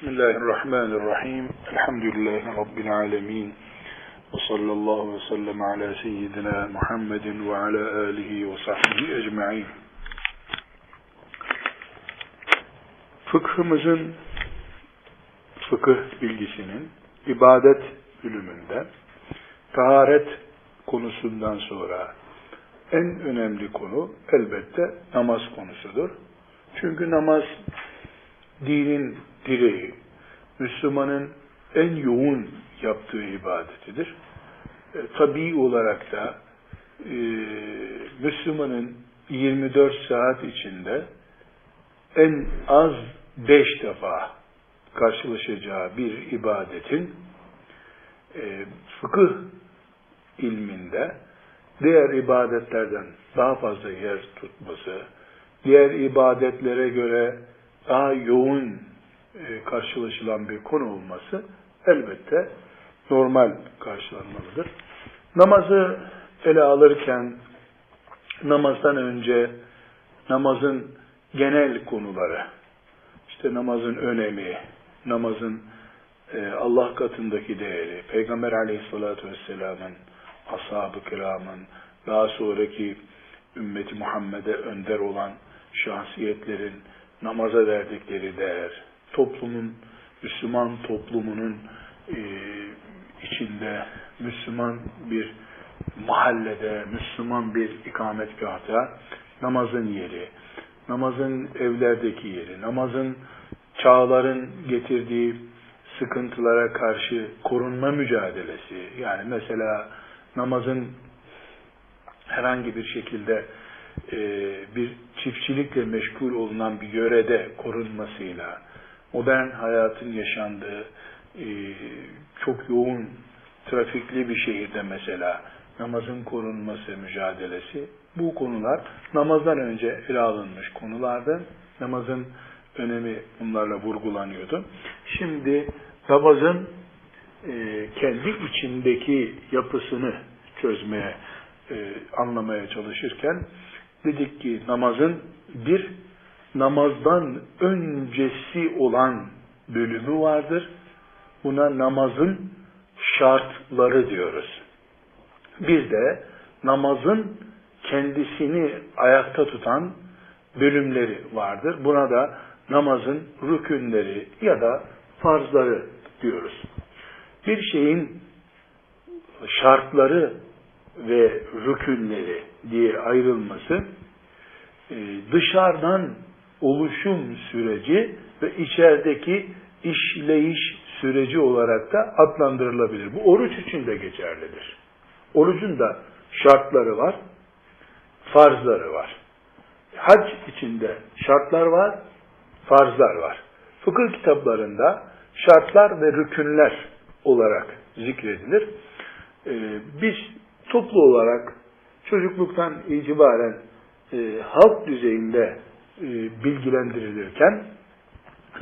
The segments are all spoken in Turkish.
Bismillahirrahmanirrahim. Elhamdülillahi Rabbil alemin. Ve sallallahu ve sellem ala seyyidina Muhammedin ve ala alihi ve sahbihi ecma'in. Fıkhımızın, fıkıh bilgisinin ibadet bölümünde taharet konusundan sonra en önemli konu elbette namaz konusudur. Çünkü namaz dinin direği, Müslümanın en yoğun yaptığı ibadetidir. E, tabii olarak da e, Müslümanın 24 saat içinde en az 5 defa karşılaşacağı bir ibadetin e, fıkıh ilminde diğer ibadetlerden daha fazla yer tutması, diğer ibadetlere göre daha yoğun karşılaşılan bir konu olması elbette normal karşılanmalıdır. Namazı ele alırken namazdan önce namazın genel konuları, işte namazın önemi, namazın e, Allah katındaki değeri, Peygamber aleyhissalatü vesselamın, ashab-ı kiramın, daha sonraki ümmeti Muhammed'e önder olan şahsiyetlerin namaza verdikleri değer, toplumun, Müslüman toplumunun e, içinde, Müslüman bir mahallede, Müslüman bir ikametgahta namazın yeri, namazın evlerdeki yeri, namazın çağların getirdiği sıkıntılara karşı korunma mücadelesi, yani mesela namazın herhangi bir şekilde e, bir çiftçilikle meşgul olunan bir yörede korunmasıyla, modern hayatın yaşandığı e, çok yoğun trafikli bir şehirde mesela namazın korunması mücadelesi, bu konular namazdan önce ele alınmış konulardı. Namazın önemi bunlarla vurgulanıyordu. Şimdi namazın e, kendi içindeki yapısını çözmeye, e, anlamaya çalışırken dedik ki namazın bir namazdan öncesi olan bölümü vardır. Buna namazın şartları diyoruz. Bir de namazın kendisini ayakta tutan bölümleri vardır. Buna da namazın rükünleri ya da farzları diyoruz. Bir şeyin şartları ve rükünleri diye ayrılması e, dışarıdan oluşum süreci ve içerideki işleyiş süreci olarak da adlandırılabilir. Bu oruç için de geçerlidir. Orucun da şartları var, farzları var. Hac içinde şartlar var, farzlar var. Fıkıh kitaplarında şartlar ve rükünler olarak zikredilir. Ee, biz toplu olarak çocukluktan itibaren e, halk düzeyinde e, bilgilendirilirken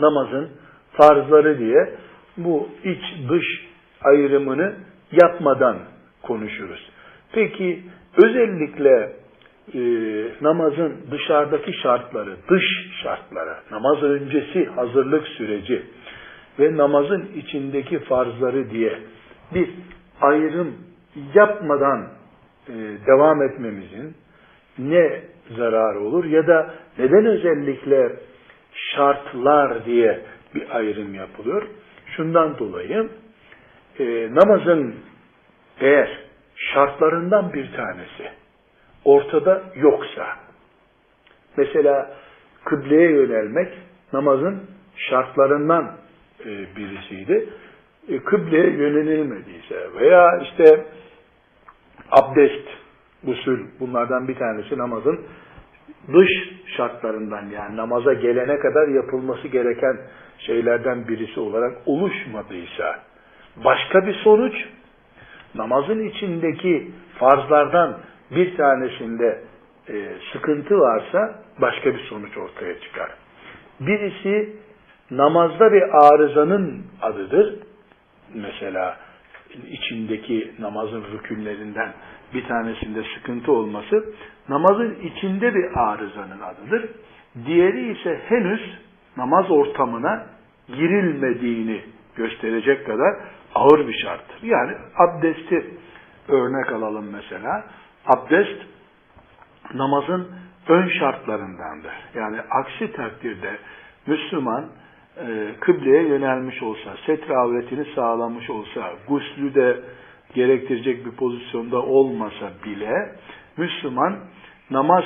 namazın farzları diye bu iç dış ayrımını yapmadan konuşuruz. Peki özellikle e, namazın dışarıdaki şartları, dış şartları, namaz öncesi hazırlık süreci ve namazın içindeki farzları diye bir ayrım yapmadan e, devam etmemizin ne zararı olur ya da neden özellikle şartlar diye bir ayrım yapılıyor? Şundan dolayı e, namazın eğer şartlarından bir tanesi ortada yoksa mesela kıbleye yönelmek namazın şartlarından e, birisiydi. E, kıbleye yönelilmediyse veya işte abdest, usul bunlardan bir tanesi namazın dış şartlarından yani namaza gelene kadar yapılması gereken şeylerden birisi olarak oluşmadıysa başka bir sonuç namazın içindeki farzlardan bir tanesinde e, sıkıntı varsa başka bir sonuç ortaya çıkar. Birisi namazda bir arızanın adıdır. Mesela içindeki namazın rükünlerinden bir tanesinde sıkıntı olması namazın içinde bir arızanın adıdır. Diğeri ise henüz namaz ortamına girilmediğini gösterecek kadar ağır bir şarttır. Yani abdesti örnek alalım mesela. Abdest namazın ön şartlarındandır. Yani aksi takdirde Müslüman e, kıbleye yönelmiş olsa, setre avretini sağlamış olsa, guslü de gerektirecek bir pozisyonda olmasa bile Müslüman namaz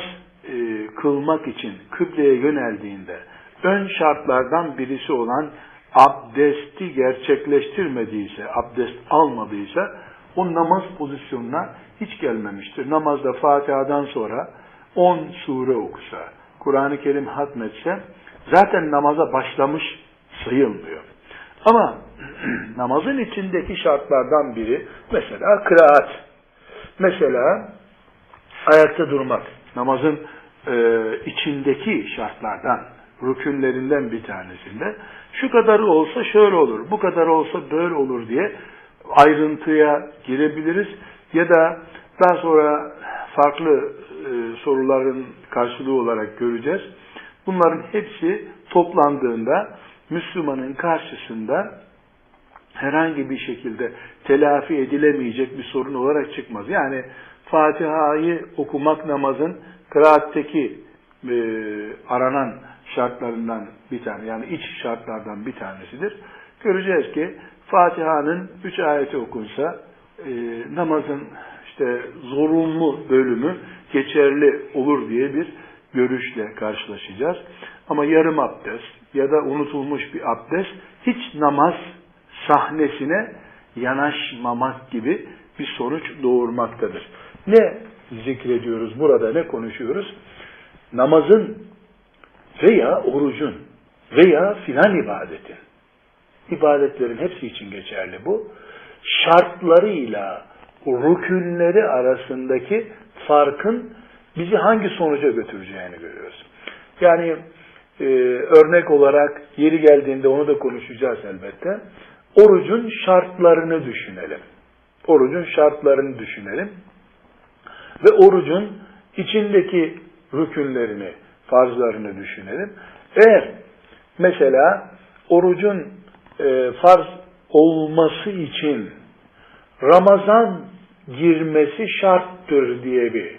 e, kılmak için kıbleye yöneldiğinde ön şartlardan birisi olan abdesti gerçekleştirmediyse, abdest almadıysa o namaz pozisyonuna hiç gelmemiştir. Namazda Fatiha'dan sonra 10 sure okusa, Kur'an-ı Kerim hatmetse zaten namaza başlamış sayılmıyor. Ama namazın içindeki şartlardan biri mesela kıraat. Mesela ayakta durmak. Namazın e, içindeki şartlardan, rükünlerinden bir tanesinde şu kadarı olsa şöyle olur, bu kadar olsa böyle olur diye ayrıntıya girebiliriz ya da daha sonra farklı e, soruların karşılığı olarak göreceğiz. Bunların hepsi toplandığında Müslümanın karşısında herhangi bir şekilde telafi edilemeyecek bir sorun olarak çıkmaz. Yani Fatiha'yı okumak namazın kıraatteki e, aranan şartlarından bir tane yani iç şartlardan bir tanesidir. Göreceğiz ki Fatiha'nın üç ayeti okunsa e, namazın işte zorunlu bölümü geçerli olur diye bir görüşle karşılaşacağız. Ama yarım abdest ya da unutulmuş bir abdest hiç namaz sahnesine yanaşmamak gibi bir sonuç doğurmaktadır. Ne zikrediyoruz burada, ne konuşuyoruz? Namazın veya orucun veya filan ibadetin, ibadetlerin hepsi için geçerli bu, şartlarıyla rükünleri arasındaki farkın bizi hangi sonuca götüreceğini görüyoruz. Yani e, örnek olarak yeri geldiğinde onu da konuşacağız elbette. Orucun şartlarını düşünelim. Orucun şartlarını düşünelim. Ve orucun içindeki rükünlerini, farzlarını düşünelim. Eğer mesela orucun e, farz olması için Ramazan girmesi şarttır diye bir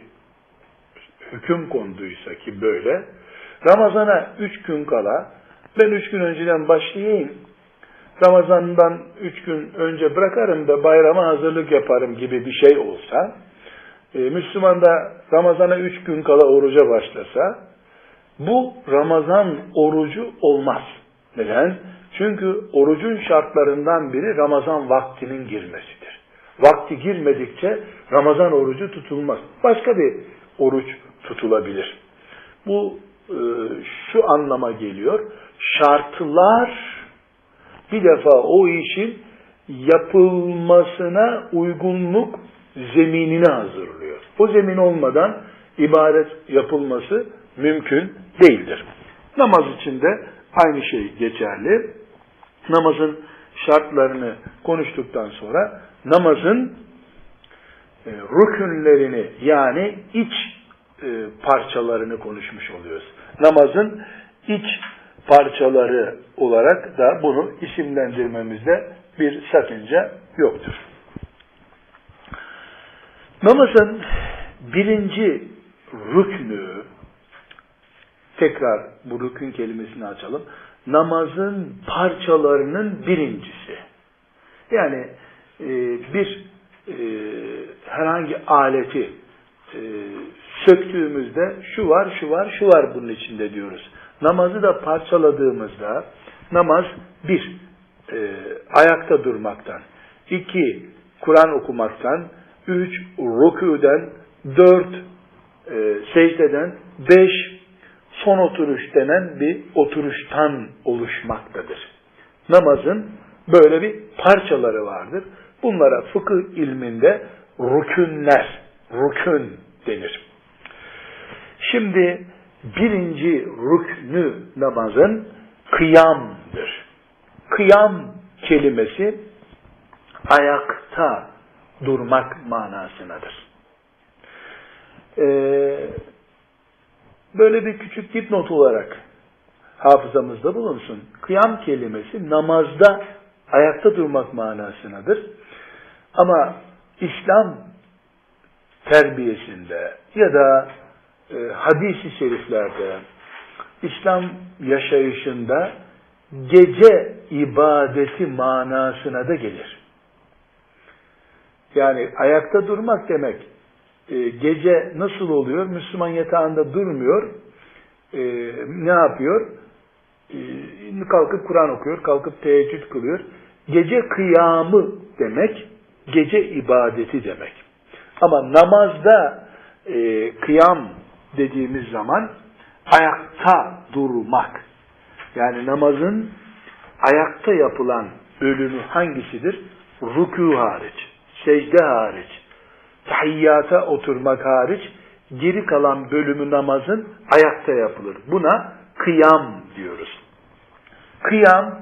hüküm konduysa ki böyle, Ramazana üç gün kala, ben üç gün önceden başlayayım, Ramazan'dan üç gün önce bırakarım da bayrama hazırlık yaparım gibi bir şey olsa, e, Müslüman da Ramazan'a üç gün kala oruca başlasa, bu Ramazan orucu olmaz. Neden? Çünkü orucun şartlarından biri Ramazan vaktinin girmesidir. Vakti girmedikçe Ramazan orucu tutulmaz. Başka bir oruç tutulabilir. Bu şu anlama geliyor. Şartlar bir defa o işin yapılmasına uygunluk zeminini hazırlıyor. O zemin olmadan ibadet yapılması mümkün değildir. Namaz içinde aynı şey geçerli. Namazın şartlarını konuştuktan sonra namazın e, rükünlerini yani iç e, parçalarını konuşmuş oluyoruz. Namazın iç parçaları olarak da bunu isimlendirmemizde bir sakınca yoktur. Namazın birinci rüknü, tekrar bu rükün kelimesini açalım, namazın parçalarının birincisi. Yani e, bir e, herhangi aleti e, söktüğümüzde şu var, şu var, şu var bunun içinde diyoruz. Namazı da parçaladığımızda namaz bir, e, ayakta durmaktan, iki, Kur'an okumaktan, üç, rükûden, dört, e, secdeden, beş, son oturuş denen bir oturuştan oluşmaktadır. Namazın böyle bir parçaları vardır. Bunlara fıkıh ilminde rükünler, rükün denir. Şimdi birinci rüknü namazın kıyamdır. Kıyam kelimesi ayakta durmak manasınadır. Ee, böyle bir küçük dipnot olarak hafızamızda bulunsun. Kıyam kelimesi namazda ayakta durmak manasınadır. Ama İslam terbiyesinde ya da e, hadisi şeriflerde İslam yaşayışında gece ibadeti manasına da gelir. Yani ayakta durmak demek e, gece nasıl oluyor? Müslüman yatağında durmuyor. E, ne yapıyor? E, kalkıp Kur'an okuyor, kalkıp teheccüd kılıyor. Gece kıyamı demek, gece ibadeti demek. Ama namazda e, kıyam dediğimiz zaman ayakta durmak. Yani namazın ayakta yapılan bölümü hangisidir? Rükû hariç, secde hariç, tahiyyata oturmak hariç, geri kalan bölümü namazın ayakta yapılır. Buna kıyam diyoruz. Kıyam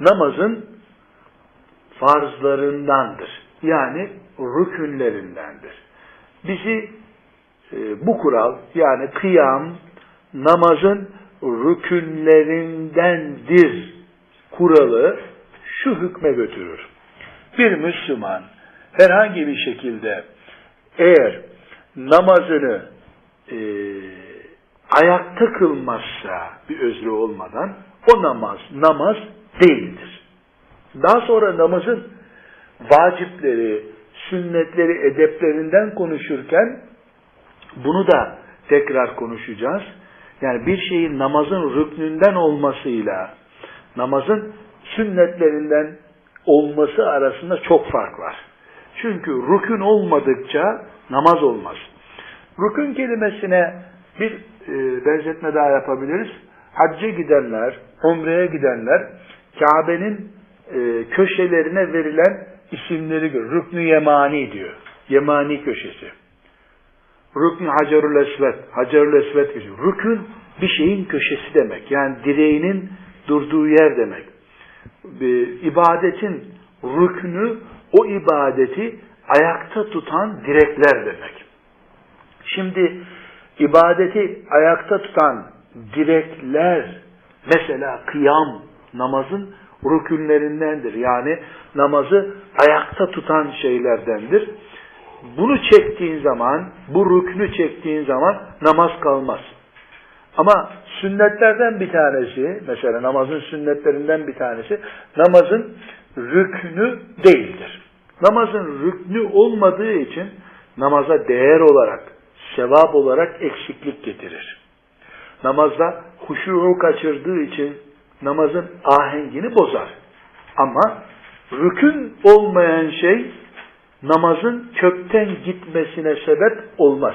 namazın farzlarındandır. Yani rükünlerindendir. Bizi e, bu kural yani kıyam namazın rükünlerindendir kuralı şu hükme götürür. Bir Müslüman herhangi bir şekilde eğer namazını e, ayakta kılmazsa bir özrü olmadan o namaz namaz değildir. Daha sonra namazın vacipleri, sünnetleri, edeplerinden konuşurken bunu da tekrar konuşacağız. Yani bir şeyin namazın rüknünden olmasıyla namazın sünnetlerinden olması arasında çok fark var. Çünkü rükün olmadıkça namaz olmaz. Rükün kelimesine bir e, benzetme daha yapabiliriz. Hacca gidenler, umreye gidenler Kabe'nin e, köşelerine verilen isimleri gör. Rüknü Yemani diyor. Yemani köşesi. Rüknü Hacerül Esvet. Hacerül Esvet köşesi. Rükün bir şeyin köşesi demek. Yani direğinin durduğu yer demek. İbadetin rüknü o ibadeti ayakta tutan direkler demek. Şimdi ibadeti ayakta tutan direkler mesela kıyam namazın rükünlerindendir. Yani namazı ayakta tutan şeylerdendir. Bunu çektiğin zaman, bu rüknü çektiğin zaman namaz kalmaz. Ama sünnetlerden bir tanesi, mesela namazın sünnetlerinden bir tanesi, namazın rüknü değildir. Namazın rüknü olmadığı için namaza değer olarak, sevap olarak eksiklik getirir. Namazda huşuğu kaçırdığı için namazın ahengini bozar. Ama rükün olmayan şey namazın kökten gitmesine sebep olmaz.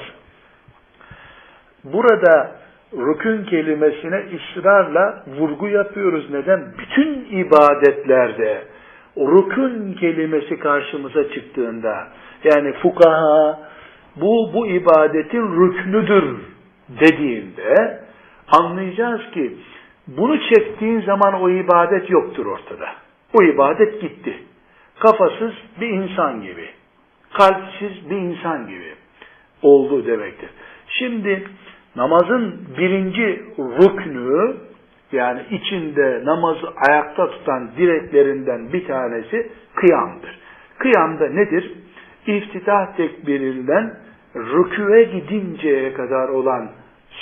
Burada rükün kelimesine ısrarla vurgu yapıyoruz. Neden? Bütün ibadetlerde rükün kelimesi karşımıza çıktığında yani fukaha bu bu ibadetin rüknüdür dediğinde anlayacağız ki bunu çektiğin zaman o ibadet yoktur ortada. O ibadet gitti. Kafasız bir insan gibi, kalpsiz bir insan gibi oldu demektir. Şimdi namazın birinci rüknü yani içinde namazı ayakta tutan direklerinden bir tanesi kıyamdır. Kıyamda nedir? İftitah tekbirinden rüküve gidinceye kadar olan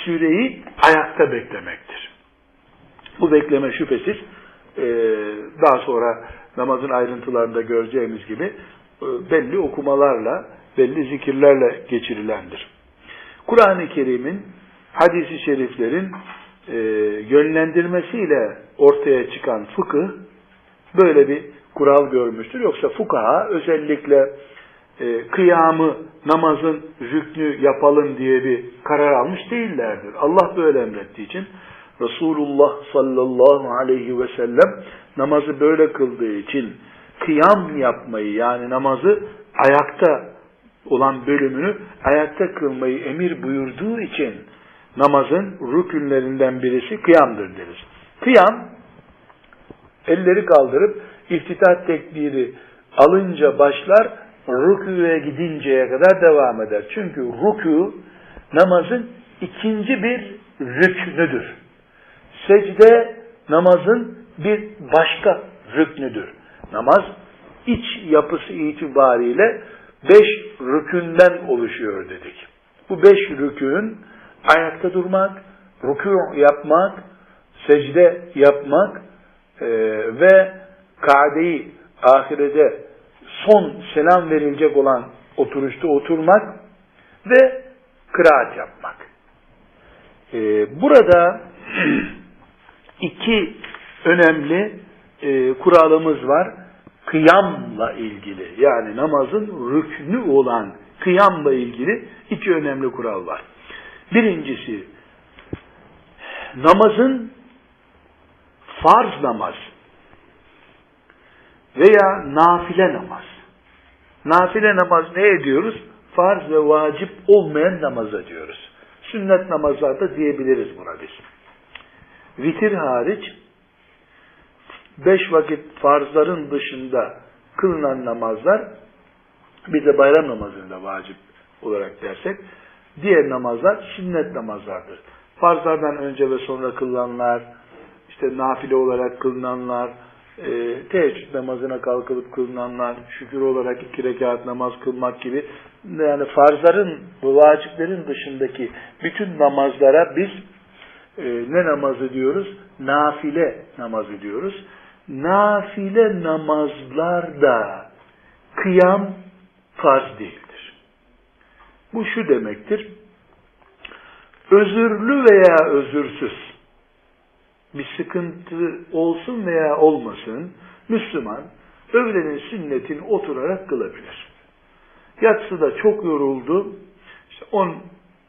süreyi ayakta beklemektir. Bu bekleme şüphesiz daha sonra namazın ayrıntılarında göreceğimiz gibi e, belli okumalarla, belli zikirlerle geçirilendir. Kur'an-ı Kerim'in, hadisi şeriflerin e, yönlendirmesiyle ortaya çıkan fıkıh böyle bir kural görmüştür. Yoksa fukaha özellikle e, kıyamı, namazın rüknü yapalım diye bir karar almış değillerdir. Allah böyle emrettiği için Resulullah sallallahu aleyhi ve sellem namazı böyle kıldığı için kıyam yapmayı yani namazı ayakta olan bölümünü ayakta kılmayı emir buyurduğu için namazın rükünlerinden birisi kıyamdır deriz. Kıyam elleri kaldırıp iftitah tekbiri alınca başlar rüküye gidinceye kadar devam eder. Çünkü rükû namazın ikinci bir rüknüdür Secde namazın bir başka rüknüdür. Namaz iç yapısı itibariyle beş rükünden oluşuyor dedik. Bu beş rükün ayakta durmak, rükû yapmak, secde yapmak e, ve kadeyi ahirede son selam verilecek olan oturuşta oturmak ve kıraat yapmak. E, burada iki önemli e, kuralımız var. Kıyamla ilgili yani namazın rüknü olan kıyamla ilgili iki önemli kural var. Birincisi namazın farz namaz veya nafile namaz. Nafile namaz ne ediyoruz? Farz ve vacip olmayan namaza diyoruz. Sünnet namazlarda diyebiliriz buna biz. Vitir hariç beş vakit farzların dışında kılınan namazlar bir de bayram namazında vacip olarak dersek diğer namazlar sünnet namazlardır. Farzlardan önce ve sonra kılınanlar, işte nafile olarak kılınanlar, e, teheccüd namazına kalkılıp kılınanlar, şükür olarak iki rekat namaz kılmak gibi yani farzların bu vaciplerin dışındaki bütün namazlara biz e, ne namazı diyoruz? Nafile namazı diyoruz. Nafile namazlarda kıyam farz değildir. Bu şu demektir. Özürlü veya özürsüz bir sıkıntı olsun veya olmasın Müslüman öğlenin sünnetini oturarak kılabilir. Yatsıda çok yoruldu. İşte 10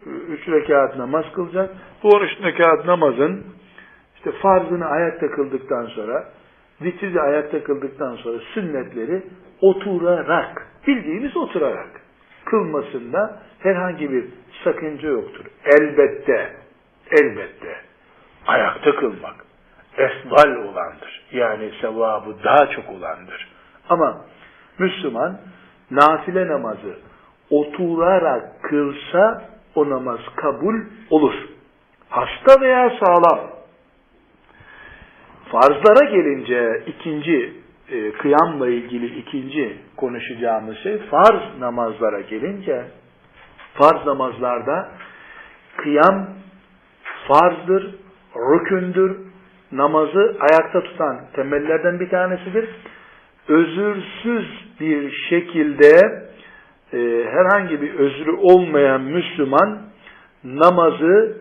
3 rekat namaz kılacak. Bu 13 rekat namazın işte farzını ayakta kıldıktan sonra vitri ayakta kıldıktan sonra sünnetleri oturarak bildiğimiz oturarak kılmasında herhangi bir sakınca yoktur. Elbette elbette ayakta kılmak efdal olandır. Yani sevabı daha çok olandır. Ama Müslüman nafile namazı oturarak kılsa o namaz kabul olur. Hasta veya sağlam. Farzlara gelince ikinci e, kıyamla ilgili ikinci konuşacağımız şey farz namazlara gelince farz namazlarda kıyam farzdır, rükündür, namazı ayakta tutan temellerden bir tanesidir. Özürsüz bir şekilde e, herhangi bir özrü olmayan Müslüman namazı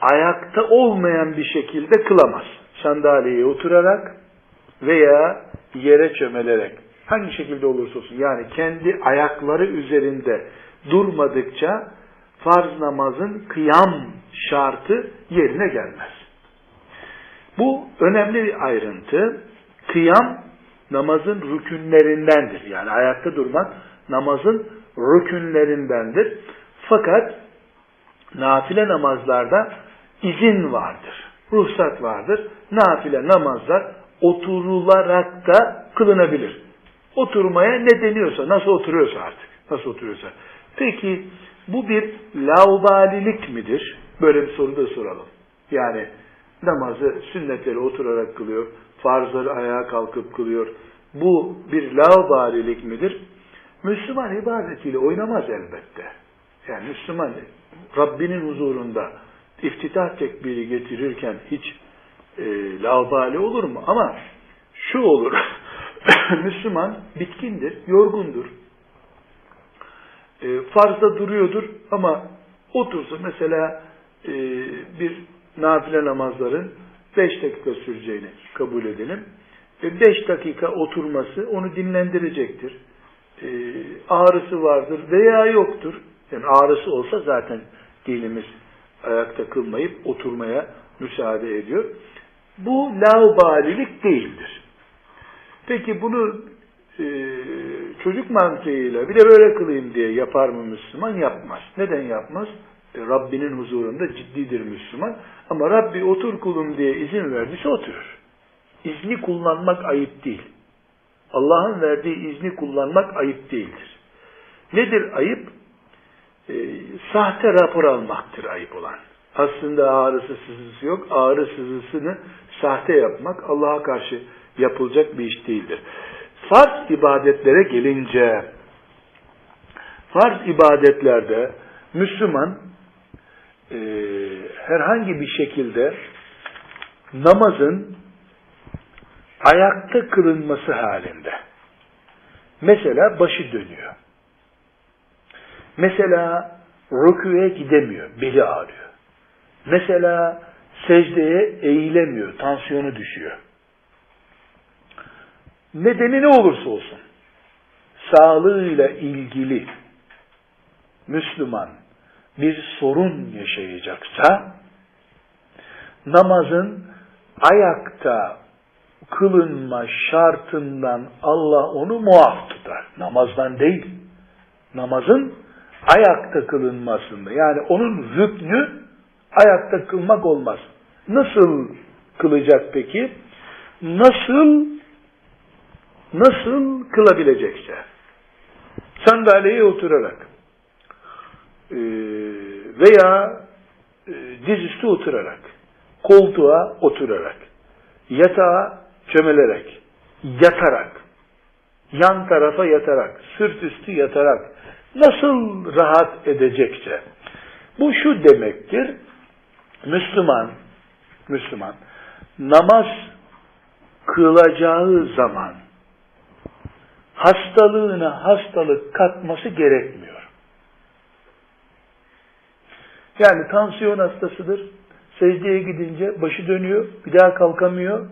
ayakta olmayan bir şekilde kılamaz. Sandalyeye oturarak veya yere çömelerek hangi şekilde olursa olsun yani kendi ayakları üzerinde durmadıkça farz namazın kıyam şartı yerine gelmez. Bu önemli bir ayrıntı. Kıyam namazın rükünlerindendir. Yani ayakta durmak namazın rükünlerindendir. Fakat nafile namazlarda izin vardır. Ruhsat vardır. Nafile namazlar oturularak da kılınabilir. Oturmaya ne deniyorsa, nasıl oturuyorsa artık. Nasıl oturuyorsa. Peki bu bir laubalilik midir? Böyle bir soru da soralım. Yani namazı sünnetleri oturarak kılıyor, farzları ayağa kalkıp kılıyor. Bu bir laubalilik midir? Müslüman ibadetiyle oynamaz elbette. Yani Müslüman Rabbinin huzurunda iftitah tekbiri getirirken hiç e, laubali olur mu? Ama şu olur. Müslüman bitkindir, yorgundur. E, farzda duruyordur ama otursa mesela e, bir nafile namazların 5 dakika süreceğini kabul edelim. 5 dakika oturması onu dinlendirecektir. E, ağrısı vardır veya yoktur. Yani ağrısı olsa zaten dinimiz ayakta kılmayıp oturmaya müsaade ediyor. Bu laubalilik değildir. Peki bunu e, çocuk mantığıyla bir de böyle kılayım diye yapar mı Müslüman? Yapmaz. Neden yapmaz? E, Rabbinin huzurunda ciddidir Müslüman. Ama Rabbi otur kulum diye izin verdiyse oturur. İzni kullanmak ayıp değil. Allah'ın verdiği izni kullanmak ayıp değildir. Nedir ayıp? E, sahte rapor almaktır ayıp olan. Aslında ağrısı sızısı yok. Ağrı sızısını sahte yapmak Allah'a karşı yapılacak bir iş değildir. Farz ibadetlere gelince farz ibadetlerde Müslüman e, herhangi bir şekilde namazın ayakta kılınması halinde mesela başı dönüyor. Mesela rüküye gidemiyor, beli ağrıyor. Mesela secdeye eğilemiyor, tansiyonu düşüyor. Nedeni ne olursa olsun, sağlığıyla ilgili Müslüman bir sorun yaşayacaksa, namazın ayakta kılınma şartından Allah onu muaf tutar. Namazdan değil. Namazın ayakta kılınmasında. Yani onun rüknü ayakta kılmak olmaz. Nasıl kılacak peki? Nasıl nasıl kılabilecekse. Sandalyeye oturarak e, veya e, dizüstü oturarak, koltuğa oturarak, yatağa çömelerek, yatarak, yan tarafa yatarak, sırt üstü yatarak, nasıl rahat edecekse. Bu şu demektir, Müslüman, Müslüman, namaz kılacağı zaman, hastalığına hastalık katması gerekmiyor. Yani tansiyon hastasıdır. Secdeye gidince başı dönüyor, bir daha kalkamıyor.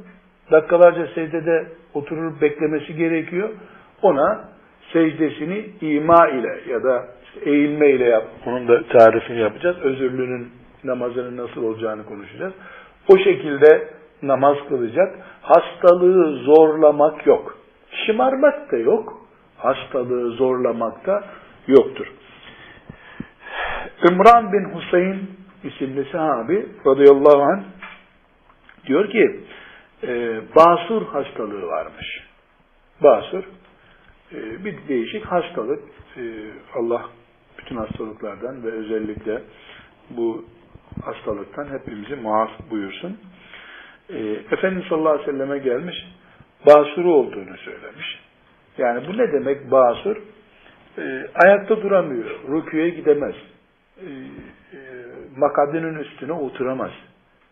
Dakikalarca secdede oturup beklemesi gerekiyor. Ona secdesini ima ile ya da eğilme ile yap. Onun da tarifini yapacağız. Özürlünün namazının nasıl olacağını konuşacağız. O şekilde namaz kılacak. Hastalığı zorlamak yok. Şımarmak da yok. Hastalığı zorlamak da yoktur. İmran bin Hüseyin isimli sahabi radıyallahu anh diyor ki e, basur hastalığı varmış. Basur e, bir değişik hastalık. E, Allah bütün hastalıklardan ve özellikle bu hastalıktan hepimizi muaf buyursun. E, Efendimiz sallallahu aleyhi ve selleme gelmiş, basuru olduğunu söylemiş. Yani bu ne demek basur? E, ayakta duramıyor, rüküye gidemez, e, e, makadının üstüne oturamaz.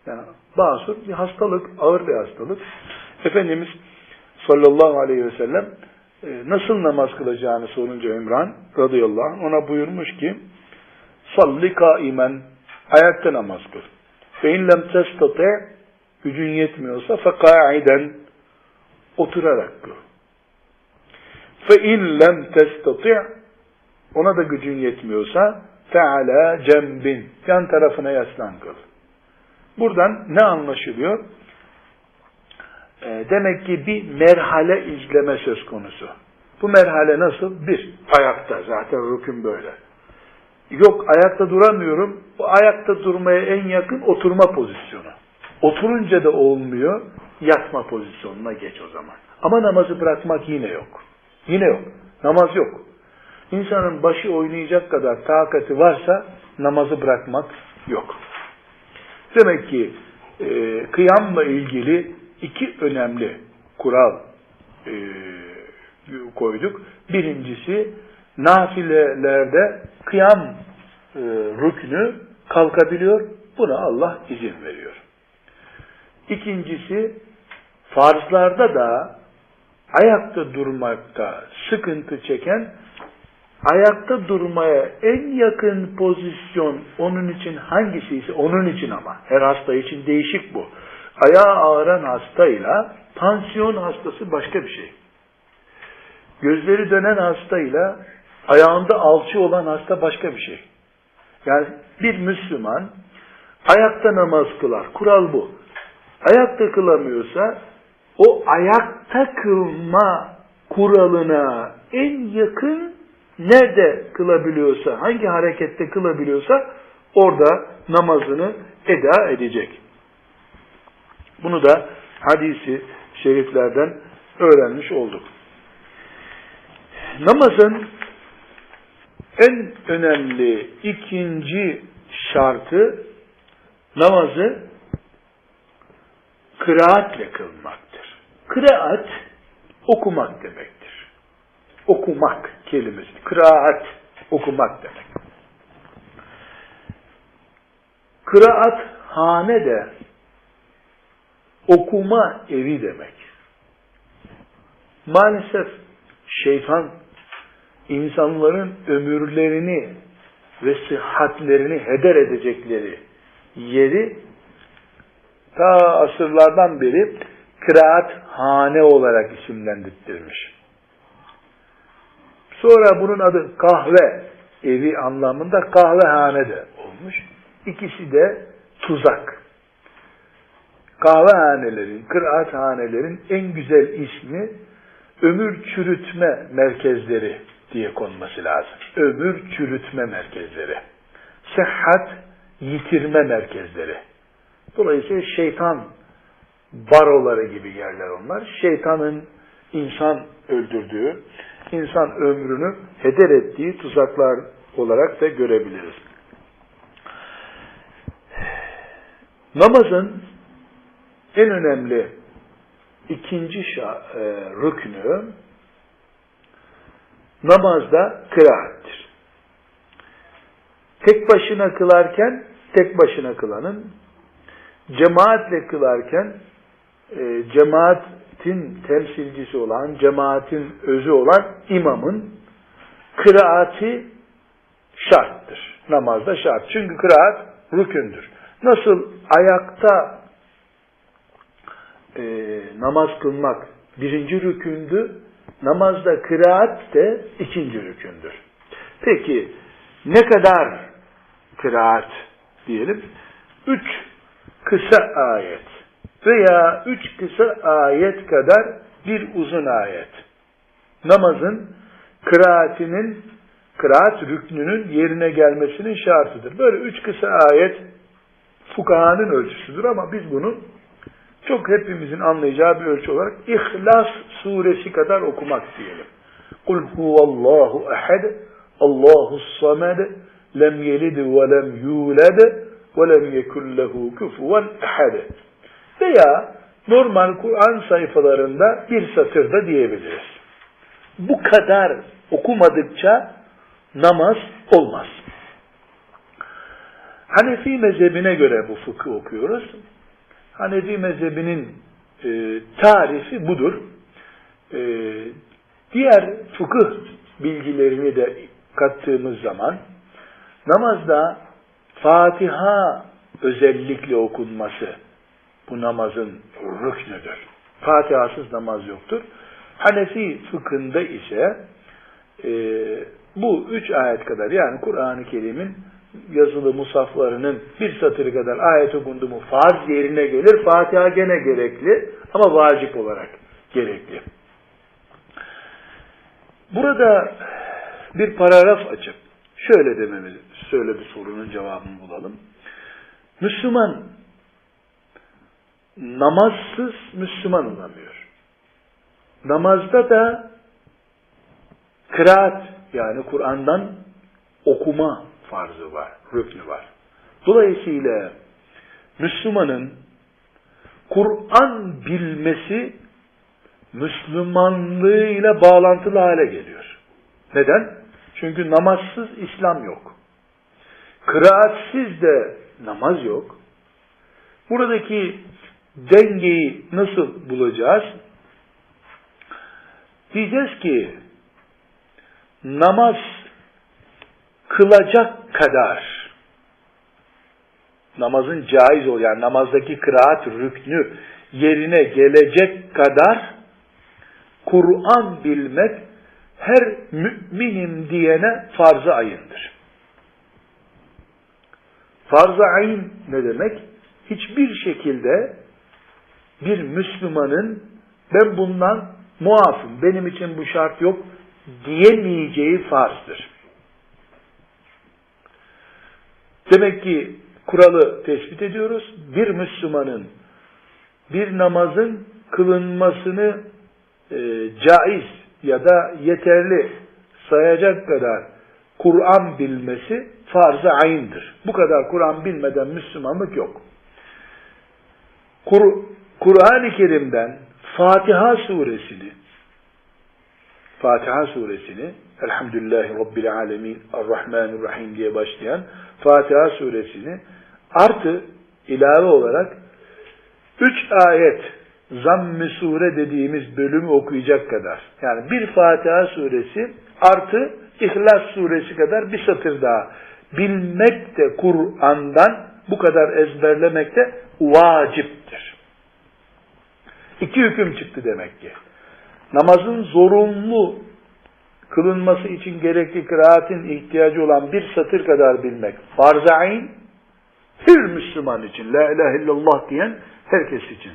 Yani basur bir hastalık, ağır bir hastalık. Efendimiz sallallahu aleyhi ve sellem e, nasıl namaz kılacağını sorunca İmran radıyallahu anh ona buyurmuş ki salli kaimen ayakta namaz kıl. Fe in lem testati gücün yetmiyorsa fe kaiden oturarak kıl. Fe in lem testati ona da gücün yetmiyorsa feala cembin yan tarafına yaslan kıl. Buradan ne anlaşılıyor? E, demek ki bir merhale izleme söz konusu. Bu merhale nasıl? Bir, ayakta. Zaten rükün böyle. Yok ayakta duramıyorum. Bu ayakta durmaya en yakın oturma pozisyonu. Oturunca da olmuyor. Yatma pozisyonuna geç o zaman. Ama namazı bırakmak yine yok. Yine yok. Namaz yok. İnsanın başı oynayacak kadar takati varsa namazı bırakmak yok. Demek ki e, kıyamla ilgili iki önemli kural e, koyduk. Birincisi nafilelerde kıyam e, rüknü kalkabiliyor. Buna Allah izin veriyor. İkincisi farzlarda da ayakta durmakta sıkıntı çeken ayakta durmaya en yakın pozisyon onun için hangisi ise onun için ama her hasta için değişik bu. Ayağı ağıran hastayla tansiyon hastası başka bir şey. Gözleri dönen hastayla ayağında alçı olan hasta başka bir şey. Yani bir Müslüman ayakta namaz kılar. Kural bu. Ayakta kılamıyorsa o ayakta kılma kuralına en yakın nerede kılabiliyorsa, hangi harekette kılabiliyorsa orada namazını eda edecek. Bunu da hadisi şeriflerden öğrenmiş olduk. Namazın en önemli ikinci şartı namazı kıraatle kılmaktır. Kıraat okumak demektir. Okumak kelimesi. Kıraat okumak demek. Kıraat hane de okuma evi demek. Maalesef şeytan insanların ömürlerini ve sıhhatlerini heder edecekleri yeri ta asırlardan beri kıraat hane olarak isimlendirmiş. Sonra bunun adı kahve evi anlamında kahvehane de olmuş. İkisi de tuzak. Kahvehanelerin, kıraathanelerin en güzel ismi ömür çürütme merkezleri diye konması lazım. Ömür çürütme merkezleri. Sıhhat yitirme merkezleri. Dolayısıyla şeytan baroları gibi yerler onlar. Şeytanın insan öldürdüğü, insan ömrünü heder ettiği tuzaklar olarak da görebiliriz. Namazın en önemli ikinci e, rüknü namazda kıraattir. Tek başına kılarken tek başına kılanın, cemaatle kılarken e, cemaatin temsilcisi olan, cemaatin özü olan imamın kıraati şarttır. Namazda şart. Çünkü kıraat rükündür. Nasıl ayakta e, namaz kılmak birinci rükündü, namazda kıraat de ikinci rükündür. Peki ne kadar kıraat diyelim? Üç kısa ayet veya üç kısa ayet kadar bir uzun ayet. Namazın kıraatinin, kıraat rüknünün yerine gelmesinin şartıdır. Böyle üç kısa ayet fukahanın ölçüsüdür ama biz bunu çok hepimizin anlayacağı bir ölçü olarak İhlas suresi kadar okumak diyelim. Kul huvallahu ehad, Allahu samed, lem yelid ve lem yulad ve lem yekun lehu kufuven. Veya normal Kur'an sayfalarında bir satırda diyebiliriz. Bu kadar okumadıkça namaz olmaz. Hanefi mezhebine göre bu fıkı okuyoruz. Hanefi mezhebinin e, tarifi budur. E, diğer fıkıh bilgilerini de kattığımız zaman namazda Fatiha özellikle okunması bu namazın rüknüdür. Fatihasız namaz yoktur. Hanefi fıkhında ise e, bu üç ayet kadar yani Kur'an-ı Kerim'in yazılı musaflarının bir satırı kadar ayet okundu mu farz yerine gelir. Fatiha gene gerekli ama vacip olarak gerekli. Burada bir paragraf açıp şöyle dememiz, şöyle bir sorunun cevabını bulalım. Müslüman namazsız Müslüman olamıyor. Namazda da kıraat yani Kur'an'dan okuma farzı var, rüknü var. Dolayısıyla Müslümanın Kur'an bilmesi Müslümanlığıyla bağlantılı hale geliyor. Neden? Çünkü namazsız İslam yok. Kıraatsiz de namaz yok. Buradaki dengeyi nasıl bulacağız? Diyeceğiz ki namaz kılacak kadar namazın caiz ol yani namazdaki kıraat rüknü yerine gelecek kadar Kur'an bilmek her müminim diyene farz-ı ayındır. Farz-ı ayın ne demek? Hiçbir şekilde bir Müslümanın ben bundan muafım, benim için bu şart yok diyemeyeceği farzdır. Demek ki kuralı tespit ediyoruz. Bir Müslümanın bir namazın kılınmasını e, caiz ya da yeterli sayacak kadar Kur'an bilmesi farz-ı ayındır. Bu kadar Kur'an bilmeden Müslümanlık yok. Kur Kur'an-ı Kerim'den Fatiha suresini Fatiha suresini Elhamdülillahi Rabbil Alemin Errahmanirrahim diye başlayan Fatiha suresini artı ilave olarak üç ayet zamm-ı sure dediğimiz bölümü okuyacak kadar yani bir Fatiha suresi artı İhlas suresi kadar bir satır daha bilmek de Kur'an'dan bu kadar ezberlemek de vaciptir. İki hüküm çıktı demek ki. Namazın zorunlu kılınması için gerekli kıraatin ihtiyacı olan bir satır kadar bilmek farz-ı her Müslüman için, la ilahe illallah diyen herkes için.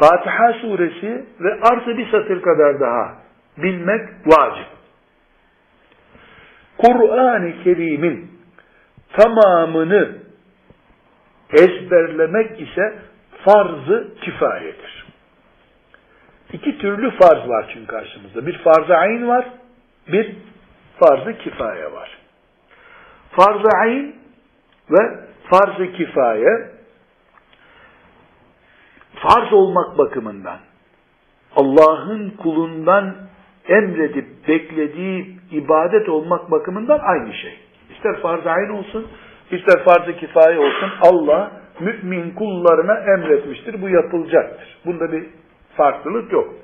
Fatiha suresi ve artı bir satır kadar daha bilmek vacip. Kur'an-ı Kerim'in tamamını ezberlemek ise farz-ı kifayedir. İki türlü farz var çünkü karşımızda. Bir farz-ı ayn var, bir farz-ı kifaye var. Farz-ı ayn ve farz-ı kifaye farz olmak bakımından Allah'ın kulundan emredip beklediği ibadet olmak bakımından aynı şey. İster farz-ı ayn olsun, ister farz-ı kifaye olsun Allah mümin kullarına emretmiştir. Bu yapılacaktır. Bunda bir farklılık yok.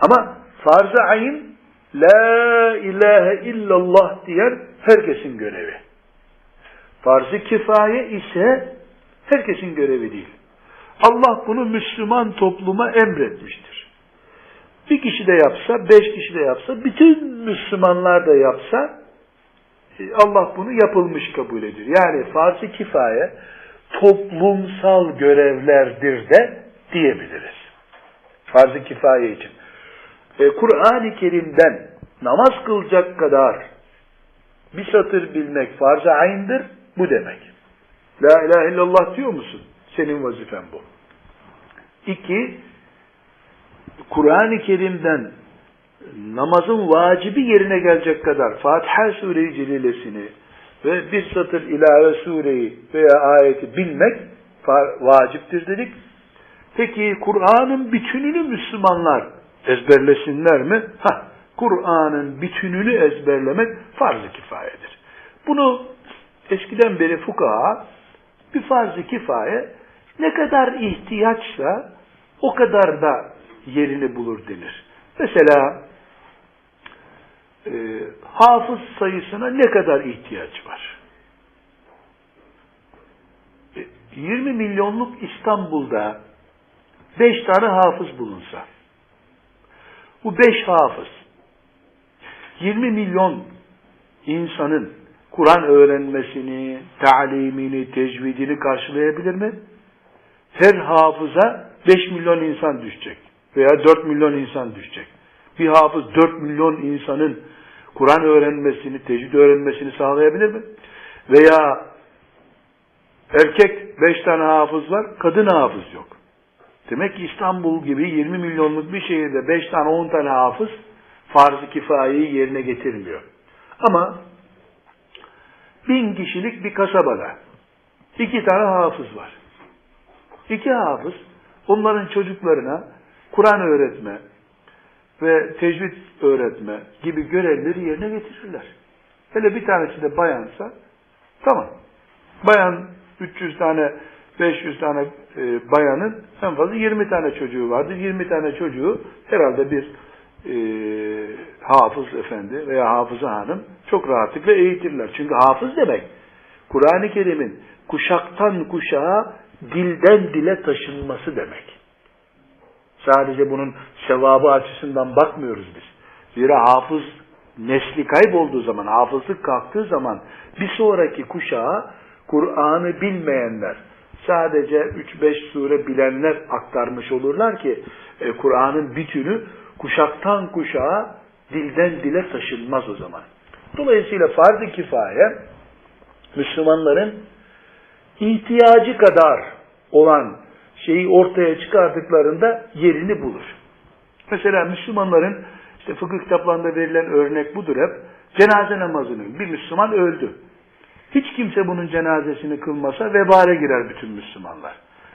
Ama farz-ı ayn La ilahe illallah diyen herkesin görevi. Farz-ı kifaye ise herkesin görevi değil. Allah bunu Müslüman topluma emretmiştir. Bir kişi de yapsa, beş kişi de yapsa, bütün Müslümanlar da yapsa e, Allah bunu yapılmış kabul ediyor. Yani farz-ı kifaye toplumsal görevlerdir de diyebiliriz. Farz-ı kifaye için. E, Kur'an-ı Kerim'den namaz kılacak kadar bir satır bilmek farz-ı aynıdır. Bu demek. La ilahe illallah diyor musun? Senin vazifen bu. İki, Kur'an-ı Kerim'den namazın vacibi yerine gelecek kadar Fatiha Sure-i Celilesini ve bir satır ilave sureyi veya ayeti bilmek vaciptir dedik. Peki Kur'an'ın bütününü Müslümanlar ezberlesinler mi? Ha, Kur'an'ın bütününü ezberlemek farz-ı kifayedir. Bunu eskiden beri fukaha bir farz-ı kifaye ne kadar ihtiyaçsa o kadar da yerini bulur denir. Mesela e, hafız sayısına ne kadar ihtiyaç var? E, 20 milyonluk İstanbul'da 5 tane hafız bulunsa, bu 5 hafız 20 milyon insanın Kur'an öğrenmesini, talimini, tecvidini karşılayabilir mi? Her hafıza 5 milyon insan düşecek veya 4 milyon insan düşecek. Bir hafız 4 milyon insanın Kur'an öğrenmesini, tecvid öğrenmesini sağlayabilir mi? Veya erkek 5 tane hafız var, kadın hafız yok. Demek ki İstanbul gibi 20 milyonluk bir şehirde 5 tane 10 tane hafız farz-ı kifayeyi yerine getirmiyor. Ama bin kişilik bir kasabada iki tane hafız var. İki hafız onların çocuklarına Kur'an öğretme ve tecvid öğretme gibi görevleri yerine getirirler. Hele bir tanesi de bayansa tamam. Bayan 300 tane 500 tane e, bayanın en fazla 20 tane çocuğu vardır. 20 tane çocuğu herhalde bir e, hafız efendi veya hafıza hanım çok rahatlıkla eğitirler. Çünkü hafız demek Kur'an-ı Kerim'in kuşaktan kuşağa dilden dile taşınması demek. Sadece bunun sevabı açısından bakmıyoruz biz. Zira hafız nesli kaybolduğu zaman, hafızlık kalktığı zaman bir sonraki kuşağa Kur'an'ı bilmeyenler, sadece 3-5 sure bilenler aktarmış olurlar ki e, Kur'an'ın bütünü kuşaktan kuşağa dilden dile taşınmaz o zaman. Dolayısıyla farz-ı kifaye Müslümanların ihtiyacı kadar olan şeyi ortaya çıkardıklarında yerini bulur. Mesela Müslümanların işte fıkıh kitaplarında verilen örnek budur hep. Cenaze namazını bir Müslüman öldü. Hiç kimse bunun cenazesini kılmasa vebale girer bütün Müslümanlar.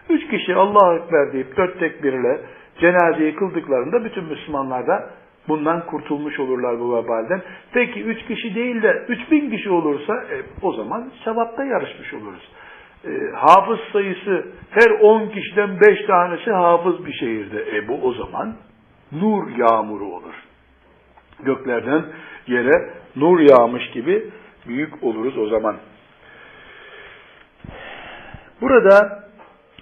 Üç kişi Allahu Ekber deyip dört tekbirle cenazeyi kıldıklarında bütün Müslümanlar da bundan kurtulmuş olurlar bu vebalden. Peki üç kişi değil de üç bin kişi olursa e, o zaman sevapta yarışmış oluruz. E, hafız sayısı her on kişiden beş tanesi hafız bir şehirde. E bu o zaman nur yağmuru olur. Göklerden yere nur yağmış gibi büyük oluruz o zaman. Burada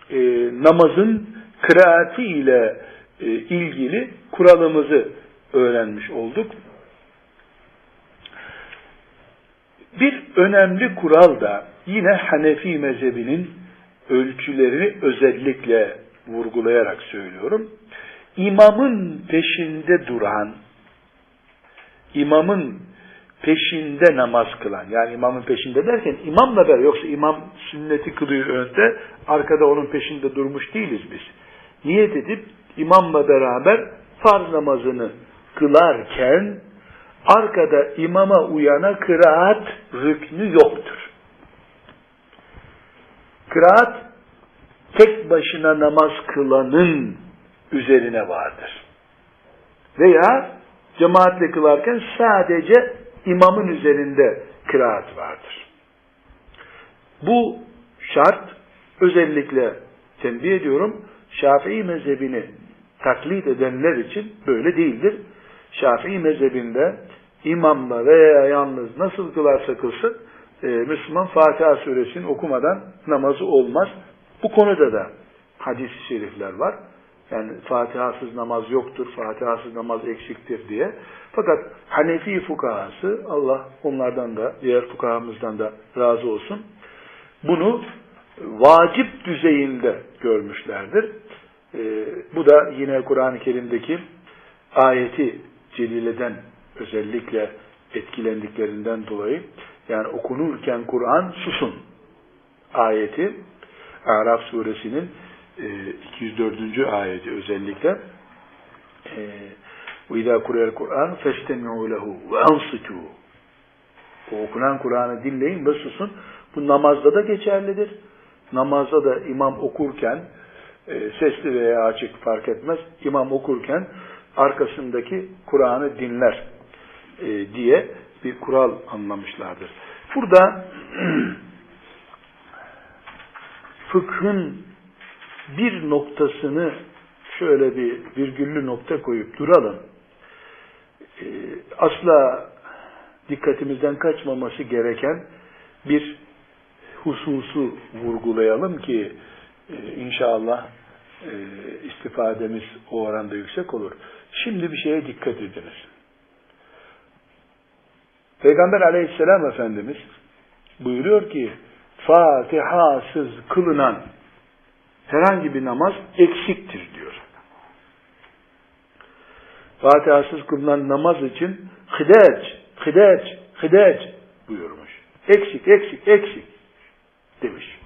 e, namazın kıraati ile e, ilgili kuralımızı öğrenmiş olduk. Bir önemli kural da yine Hanefi mezhebinin ölçülerini özellikle vurgulayarak söylüyorum. İmamın peşinde duran, imamın peşinde namaz kılan, yani imamın peşinde derken imamla beraber, yoksa imam sünneti kılıyor önde, arkada onun peşinde durmuş değiliz biz. Niyet edip imamla beraber farz namazını kılarken arkada imama uyana kıraat rüknü yoktur. Kıraat tek başına namaz kılanın üzerine vardır. Veya cemaatle kılarken sadece imamın üzerinde kıraat vardır. Bu şart özellikle tembih ediyorum Şafii mezhebini taklit edenler için böyle değildir. Şafii mezhebinde imamla veya yalnız nasıl kılarsa kılsın e, Müslüman Fatiha suresini okumadan namazı olmaz. Bu konuda da hadis-i şerifler var. Yani Fatihasız namaz yoktur, Fatihasız namaz eksiktir diye. Fakat Hanefi fukahası, Allah onlardan da, diğer fukahamızdan da razı olsun, bunu vacip düzeyinde görmüşlerdir. Ee, bu da yine Kur'an-ı Kerim'deki ayeti celileden özellikle etkilendiklerinden dolayı yani okunurken Kur'an susun ayeti Araf suresinin 204. E, ayeti özellikle وَاِذَا قُرَيَ الْقُرْآنُ فَاسْتَمِعُوا لَهُ وَاَنْصِتُوا O okunan Kur'an'ı dinleyin ve susun. Bu namazda da geçerlidir. Namazda da imam okurken e, sesli veya açık fark etmez. İmam okurken arkasındaki Kur'an'ı dinler e, diye bir kural anlamışlardır. Burada fıkhın bir noktasını şöyle bir virgüllü nokta koyup duralım. Ee, asla dikkatimizden kaçmaması gereken bir hususu vurgulayalım ki e, inşallah e, istifademiz o oranda yüksek olur. Şimdi bir şeye dikkat ediniz. Peygamber aleyhisselam Efendimiz buyuruyor ki Fatihasız kılınan herhangi bir namaz eksiktir diyor. Fatihasız kılınan namaz için hideç, hideç, hideç buyurmuş. Eksik, eksik, eksik demiş.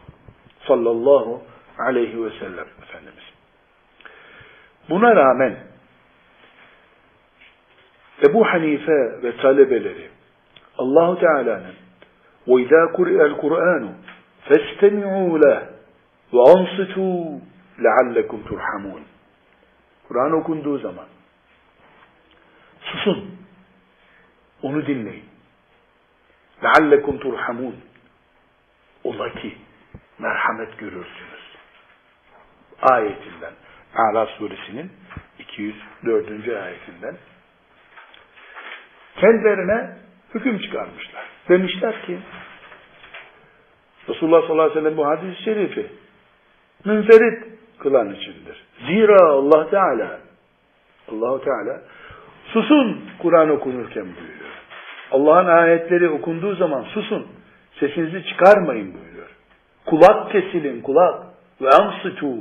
Sallallahu aleyhi ve sellem Efendimiz. Buna rağmen Ebu Hanife ve talebeleri Allahu Teala'nın وَاِذَا قُرِئَ الْقُرْآنُ فَاسْتَمِعُوا لَهُ ve ansitu leallekum turhamun. Kur'an okunduğu zaman susun. Onu dinleyin. Leallekum turhamun. Ola ki merhamet görürsünüz. Ayetinden. Ala suresinin 204. ayetinden. Kendilerine hüküm çıkarmışlar. Demişler ki Resulullah sallallahu aleyhi ve sellem bu hadis-i şerifi münferit kılan içindir. Zira Allah Teala Allahu Teala susun Kur'an okunurken buyuruyor. Allah'ın ayetleri okunduğu zaman susun. Sesinizi çıkarmayın buyuruyor. Kulak kesilin kulak. Ve ansıtu.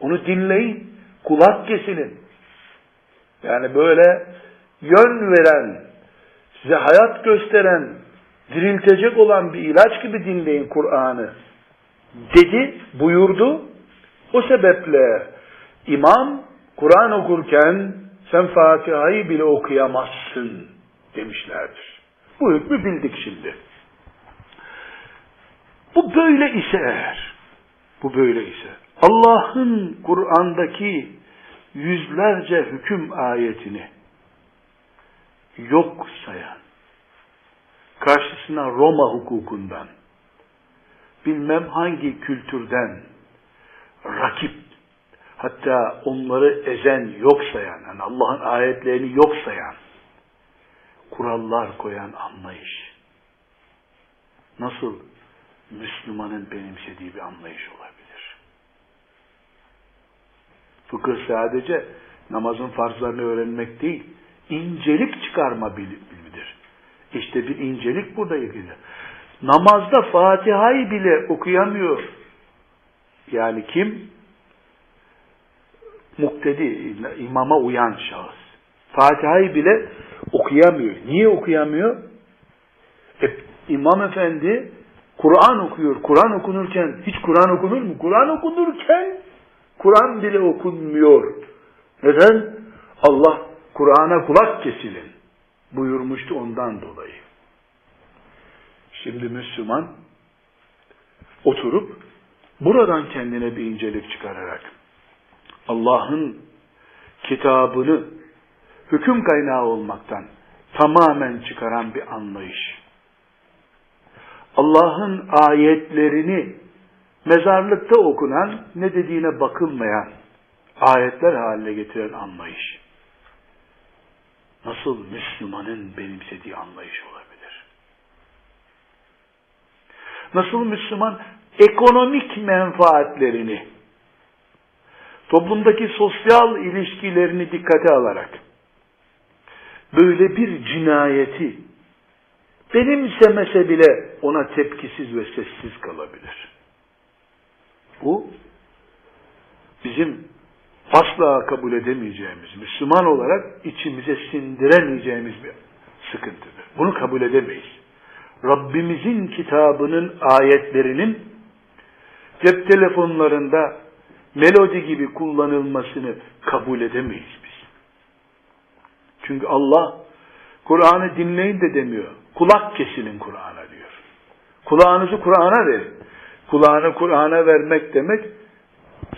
Onu dinleyin. Kulak kesilin. Yani böyle yön veren, size hayat gösteren, diriltecek olan bir ilaç gibi dinleyin Kur'an'ı dedi, buyurdu. O sebeple imam Kur'an okurken sen Fatiha'yı bile okuyamazsın demişlerdir. Bu hükmü bildik şimdi. Bu böyle ise eğer, bu böyle ise, Allah'ın Kur'an'daki yüzlerce hüküm ayetini yok sayan, karşısına Roma hukukundan, bilmem hangi kültürden rakip, hatta onları ezen, yok sayan, yani Allah'ın ayetlerini yok sayan, kurallar koyan anlayış, nasıl Müslümanın benimsediği bir anlayış olabilir? Fıkıh sadece namazın farzlarını öğrenmek değil, incelik çıkarma bilimidir. İşte bir incelik burada ilgili. Namazda Fatiha'yı bile okuyamıyor. Yani kim? Muktedi, imama uyan şahıs. Fatiha'yı bile okuyamıyor. Niye okuyamıyor? E, İmam Efendi Kur'an okuyor. Kur'an okunurken hiç Kur'an okunur mu? Kur'an okunurken Kur'an bile okunmuyor. Neden? Allah Kur'an'a kulak kesilin buyurmuştu ondan dolayı. Şimdi Müslüman oturup buradan kendine bir incelik çıkararak Allah'ın kitabını hüküm kaynağı olmaktan tamamen çıkaran bir anlayış. Allah'ın ayetlerini mezarlıkta okunan, ne dediğine bakılmayan ayetler haline getiren anlayış. Nasıl Müslümanın benimsediği anlayış olabilir? Nasıl Müslüman ekonomik menfaatlerini, toplumdaki sosyal ilişkilerini dikkate alarak, böyle bir cinayeti benimsemese bile ona tepkisiz ve sessiz kalabilir. Bu bizim asla kabul edemeyeceğimiz, Müslüman olarak içimize sindiremeyeceğimiz bir sıkıntıdır. Bunu kabul edemeyiz. Rabbimizin kitabının ayetlerinin cep telefonlarında melodi gibi kullanılmasını kabul edemeyiz biz. Çünkü Allah Kur'an'ı dinleyin de demiyor. Kulak kesilin Kur'an'a diyor. Kulağınızı Kur'an'a verin. Kulağını Kur'an'a vermek demek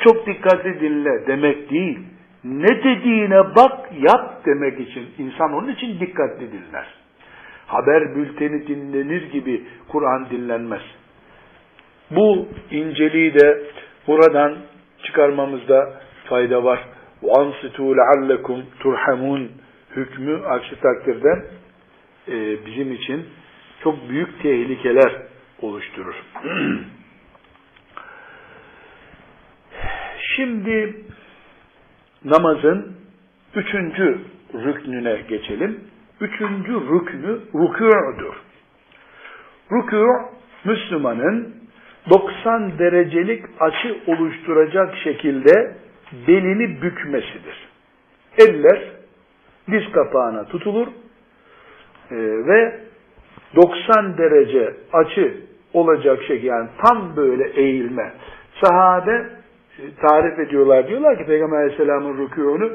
çok dikkatli dinle demek değil. Ne dediğine bak, yap demek için. insan onun için dikkatli dinler Haber bülteni dinlenir gibi Kur'an dinlenmez. Bu inceliği de buradan çıkarmamızda fayda var. وَاَنْسِتُوا لَعَلَّكُمْ turhamun hükmü aksi takdirde e, bizim için çok büyük tehlikeler oluşturur. Şimdi namazın üçüncü rüknüne geçelim. Üçüncü rüknü rükû'dur. Rükû, Müslümanın 90 derecelik açı oluşturacak şekilde belini bükmesidir. Eller diz kapağına tutulur e, ve 90 derece açı olacak şekilde yani tam böyle eğilme. Sahabe tarif ediyorlar. Diyorlar ki Peygamber Aleyhisselam'ın rükûnu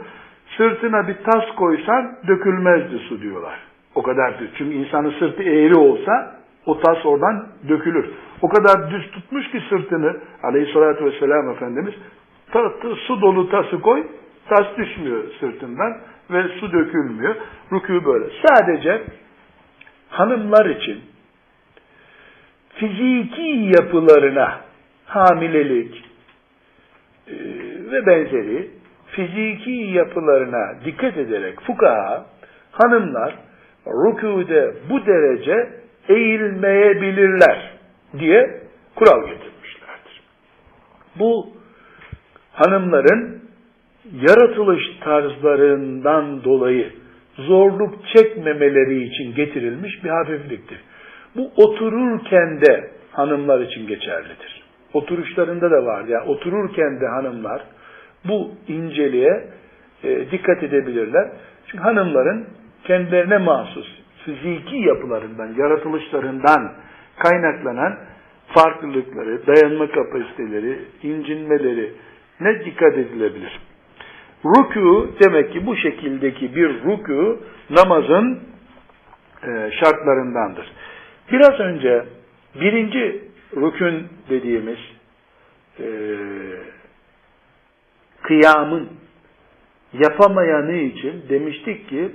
sırtına bir tas koysan dökülmezdi su diyorlar. O kadar düz. Çünkü insanın sırtı eğri olsa o tas oradan dökülür. O kadar düz tutmuş ki sırtını Aleyhisselatü Vesselam Efendimiz su dolu tası koy tas düşmüyor sırtından ve su dökülmüyor. Rükû böyle. Sadece hanımlar için fiziki yapılarına hamilelik, ee, ve benzeri fiziki yapılarına dikkat ederek fukaha hanımlar rükûde bu derece eğilmeyebilirler diye kural getirmişlerdir. Bu hanımların yaratılış tarzlarından dolayı zorluk çekmemeleri için getirilmiş bir hafifliktir. Bu otururken de hanımlar için geçerlidir oturuşlarında da var. Yani otururken de hanımlar bu inceliğe e, dikkat edebilirler. Çünkü hanımların kendilerine mahsus fiziki yapılarından, yaratılışlarından kaynaklanan farklılıkları, dayanma kapasiteleri, incinmeleri ne dikkat edilebilir. Rükû demek ki bu şekildeki bir rükû namazın e, şartlarındandır. Biraz önce birinci rükün dediğimiz e, kıyamın yapamayanı için demiştik ki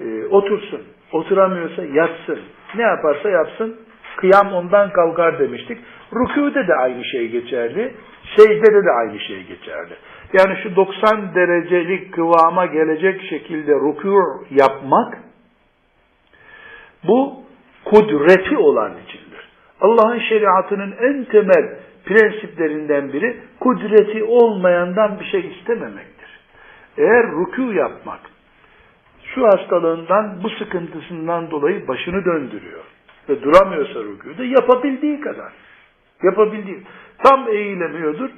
e, otursun. Oturamıyorsa yatsın. Ne yaparsa yapsın. Kıyam ondan kalkar demiştik. Rükûde de aynı şey geçerli. Secdede de aynı şey geçerli. Yani şu 90 derecelik kıvama gelecek şekilde rükû yapmak bu kudreti olan içindir. Allah'ın şeriatının en temel prensiplerinden biri kudreti olmayandan bir şey istememektir. Eğer rükû yapmak şu hastalığından, bu sıkıntısından dolayı başını döndürüyor ve duramıyorsa rükûda yapabildiği kadar. Yapabildiği. Tam eğilemiyordur,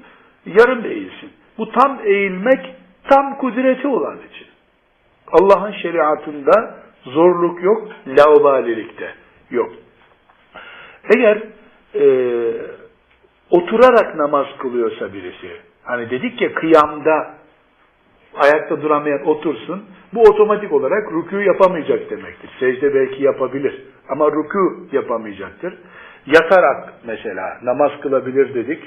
yarım eğilsin. Bu tam eğilmek tam kudreti olan için. Allah'ın şeriatında zorluk yok, laubalilikte yok. Eğer e, oturarak namaz kılıyorsa birisi, hani dedik ya kıyamda ayakta duramayan otursun, bu otomatik olarak rükû yapamayacak demektir. Secde belki yapabilir ama rükû yapamayacaktır. Yatarak mesela namaz kılabilir dedik.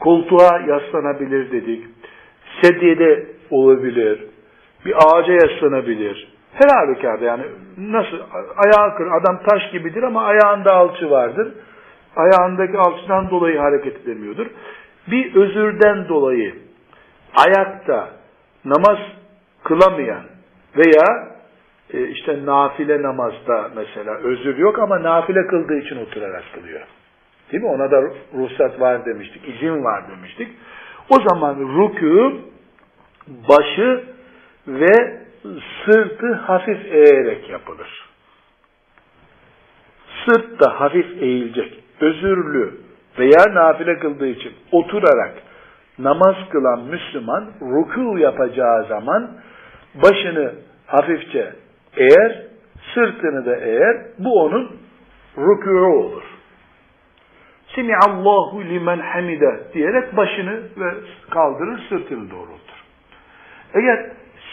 Koltuğa yaslanabilir dedik. Sedyede olabilir. Bir ağaca yaslanabilir. Her halükarda yani nasıl ayağı kır adam taş gibidir ama ayağında alçı vardır. Ayağındaki alçıdan dolayı hareket edemiyordur. Bir özürden dolayı ayakta namaz kılamayan veya e, işte nafile namazda mesela özür yok ama nafile kıldığı için oturarak kılıyor. Değil mi? Ona da ruhsat var demiştik, izin var demiştik. O zaman rükû başı ve sırtı hafif eğerek yapılır. Sırt da hafif eğilecek. Özürlü veya nafile kıldığı için oturarak namaz kılan Müslüman ruku yapacağı zaman başını hafifçe eğer, sırtını da eğer, bu onun rükû olur. Semiallahu limen hamide diyerek başını ve kaldırır, sırtını doğrultur. Eğer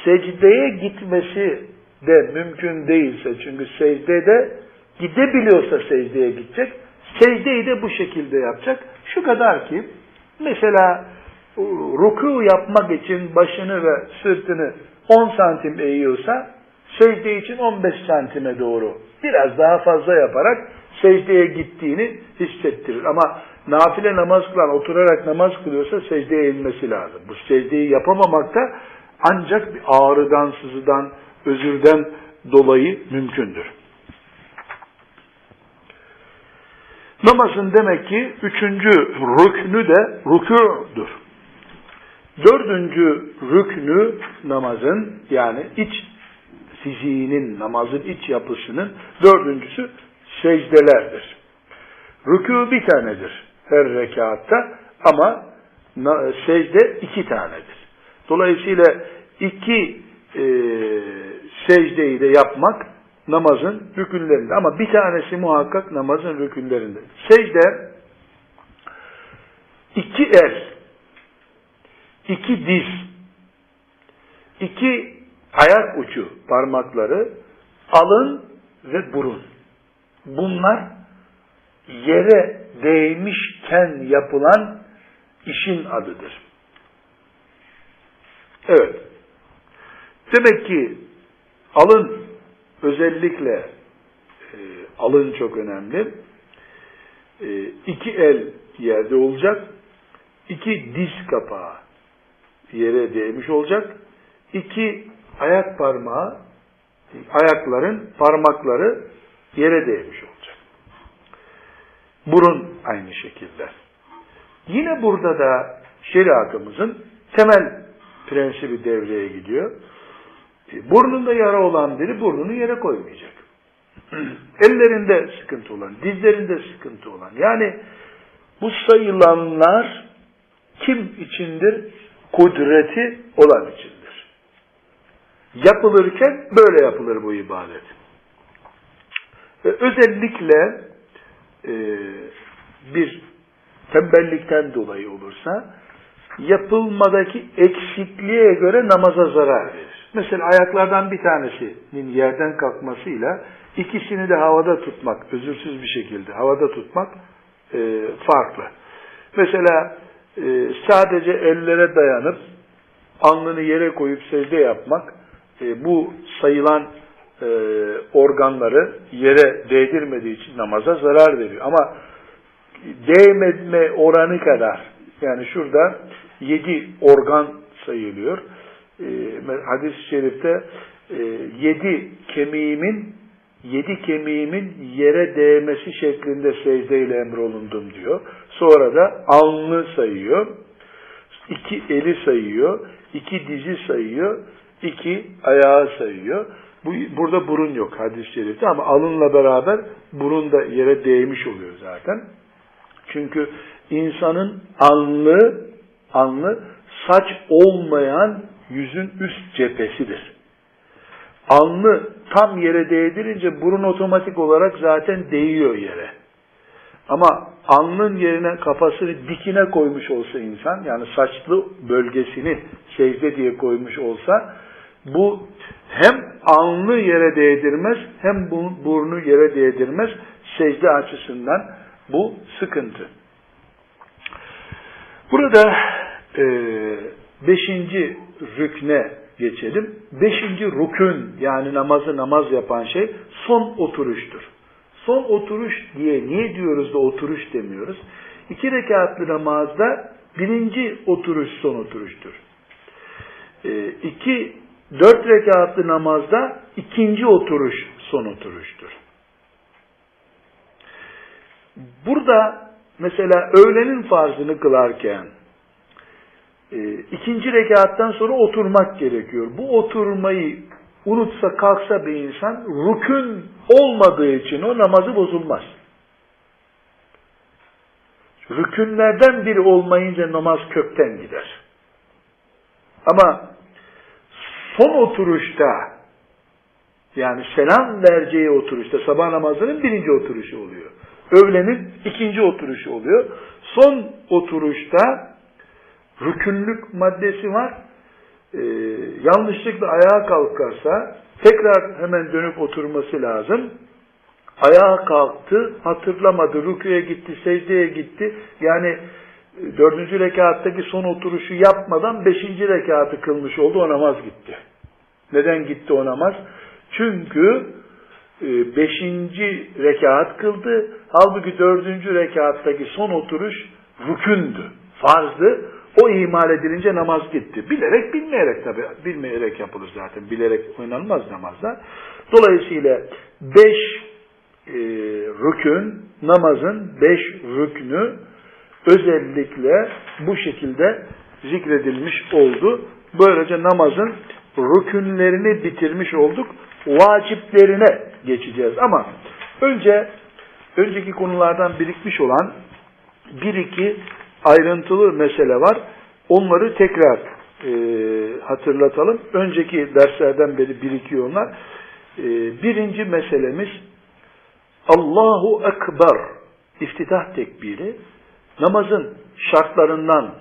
secdeye gitmesi de mümkün değilse, çünkü secdede gidebiliyorsa secdeye gidecek, secdeyi de bu şekilde yapacak. Şu kadar ki, mesela ruku yapmak için başını ve sırtını 10 santim eğiyorsa, secde için 15 santime doğru biraz daha fazla yaparak secdeye gittiğini hissettirir. Ama nafile namaz kılan, oturarak namaz kılıyorsa secdeye eğilmesi lazım. Bu secdeyi yapamamakta ancak bir ağrıdan, sızıdan, özürden dolayı mümkündür. Namazın demek ki üçüncü rüknü de rükûdur. Dördüncü rüknü namazın yani iç fiziğinin, namazın iç yapısının dördüncüsü secdelerdir. Rükû bir tanedir her rekatta ama secde iki tanedir. Dolayısıyla iki e, secdeyi de yapmak namazın rükünlerinde. Ama bir tanesi muhakkak namazın rükünlerinde. Secde iki el, iki diz, iki ayak ucu parmakları, alın ve burun. Bunlar yere değmişken yapılan işin adıdır. Evet. Demek ki alın özellikle e, alın çok önemli. E, iki el yerde olacak. iki diz kapağı yere değmiş olacak. iki ayak parmağı ayakların parmakları yere değmiş olacak. Burun aynı şekilde. Yine burada da şeriatımızın temel prensibi devreye gidiyor. Burnunda yara olan biri burnunu yere koymayacak. Ellerinde sıkıntı olan, dizlerinde sıkıntı olan. Yani bu sayılanlar kim içindir? Kudreti olan içindir. Yapılırken böyle yapılır bu ibadet. Ve özellikle e, bir tembellikten dolayı olursa yapılmadaki eksikliğe göre namaza zarar verir. Mesela ayaklardan bir tanesinin yerden kalkmasıyla ikisini de havada tutmak, özürsüz bir şekilde havada tutmak e, farklı. Mesela e, sadece ellere dayanıp alnını yere koyup secde yapmak e, bu sayılan e, organları yere değdirmediği için namaza zarar veriyor. Ama değmeme oranı kadar yani şurada yedi organ sayılıyor. E, hadis-i şerifte e, yedi kemiğimin yedi kemiğimin yere değmesi şeklinde secdeyle emrolundum diyor. Sonra da alnı sayıyor. iki eli sayıyor. iki dizi sayıyor. iki ayağı sayıyor. Bu, burada burun yok hadis-i şerifte ama alınla beraber burun da yere değmiş oluyor zaten. Çünkü insanın alnı, alnı saç olmayan yüzün üst cephesidir. Alnı tam yere değdirince burun otomatik olarak zaten değiyor yere. Ama alnın yerine kafasını dikine koymuş olsa insan, yani saçlı bölgesini secde diye koymuş olsa, bu hem alnı yere değdirmez, hem burnu yere değdirmez. Secde açısından bu sıkıntı. Burada e, beşinci rükne geçelim. Beşinci rükün yani namazı namaz yapan şey son oturuştur. Son oturuş diye niye diyoruz da oturuş demiyoruz? İki rekatlı namazda birinci oturuş son oturuştur. E, iki, dört rekatlı namazda ikinci oturuş son oturuştur. Burada mesela öğlenin farzını kılarken e, ikinci rekattan sonra oturmak gerekiyor. Bu oturmayı unutsa kalksa bir insan rükün olmadığı için o namazı bozulmaz. Rükünlerden biri olmayınca namaz kökten gider. Ama son oturuşta yani selam vereceği oturuşta sabah namazının birinci oturuşu oluyor. Öğlenin ikinci oturuşu oluyor. Son oturuşta rükünlük maddesi var. Ee, yanlışlıkla ayağa kalkarsa tekrar hemen dönüp oturması lazım. Ayağa kalktı, hatırlamadı, rüküye gitti, secdeye gitti. Yani e, dördüncü rekattaki son oturuşu yapmadan beşinci rekatı kılmış oldu, o namaz gitti. Neden gitti o namaz? Çünkü e, beşinci rekat kıldı. Halbuki dördüncü rekattaki son oturuş rükündü, farzdı. O ihmal edilince namaz gitti. Bilerek bilmeyerek tabi. Bilmeyerek yapılır zaten. Bilerek oynanmaz namazda. Dolayısıyla beş e, rükün, namazın beş rüknü özellikle bu şekilde zikredilmiş oldu. Böylece namazın rükünlerini bitirmiş olduk. Vaciplerine geçeceğiz. Ama önce önceki konulardan birikmiş olan bir iki ayrıntılı mesele var. Onları tekrar e, hatırlatalım. Önceki derslerden beri birikiyor onlar. E, birinci meselemiz Allahu Ekber iftitah tekbiri namazın şartlarından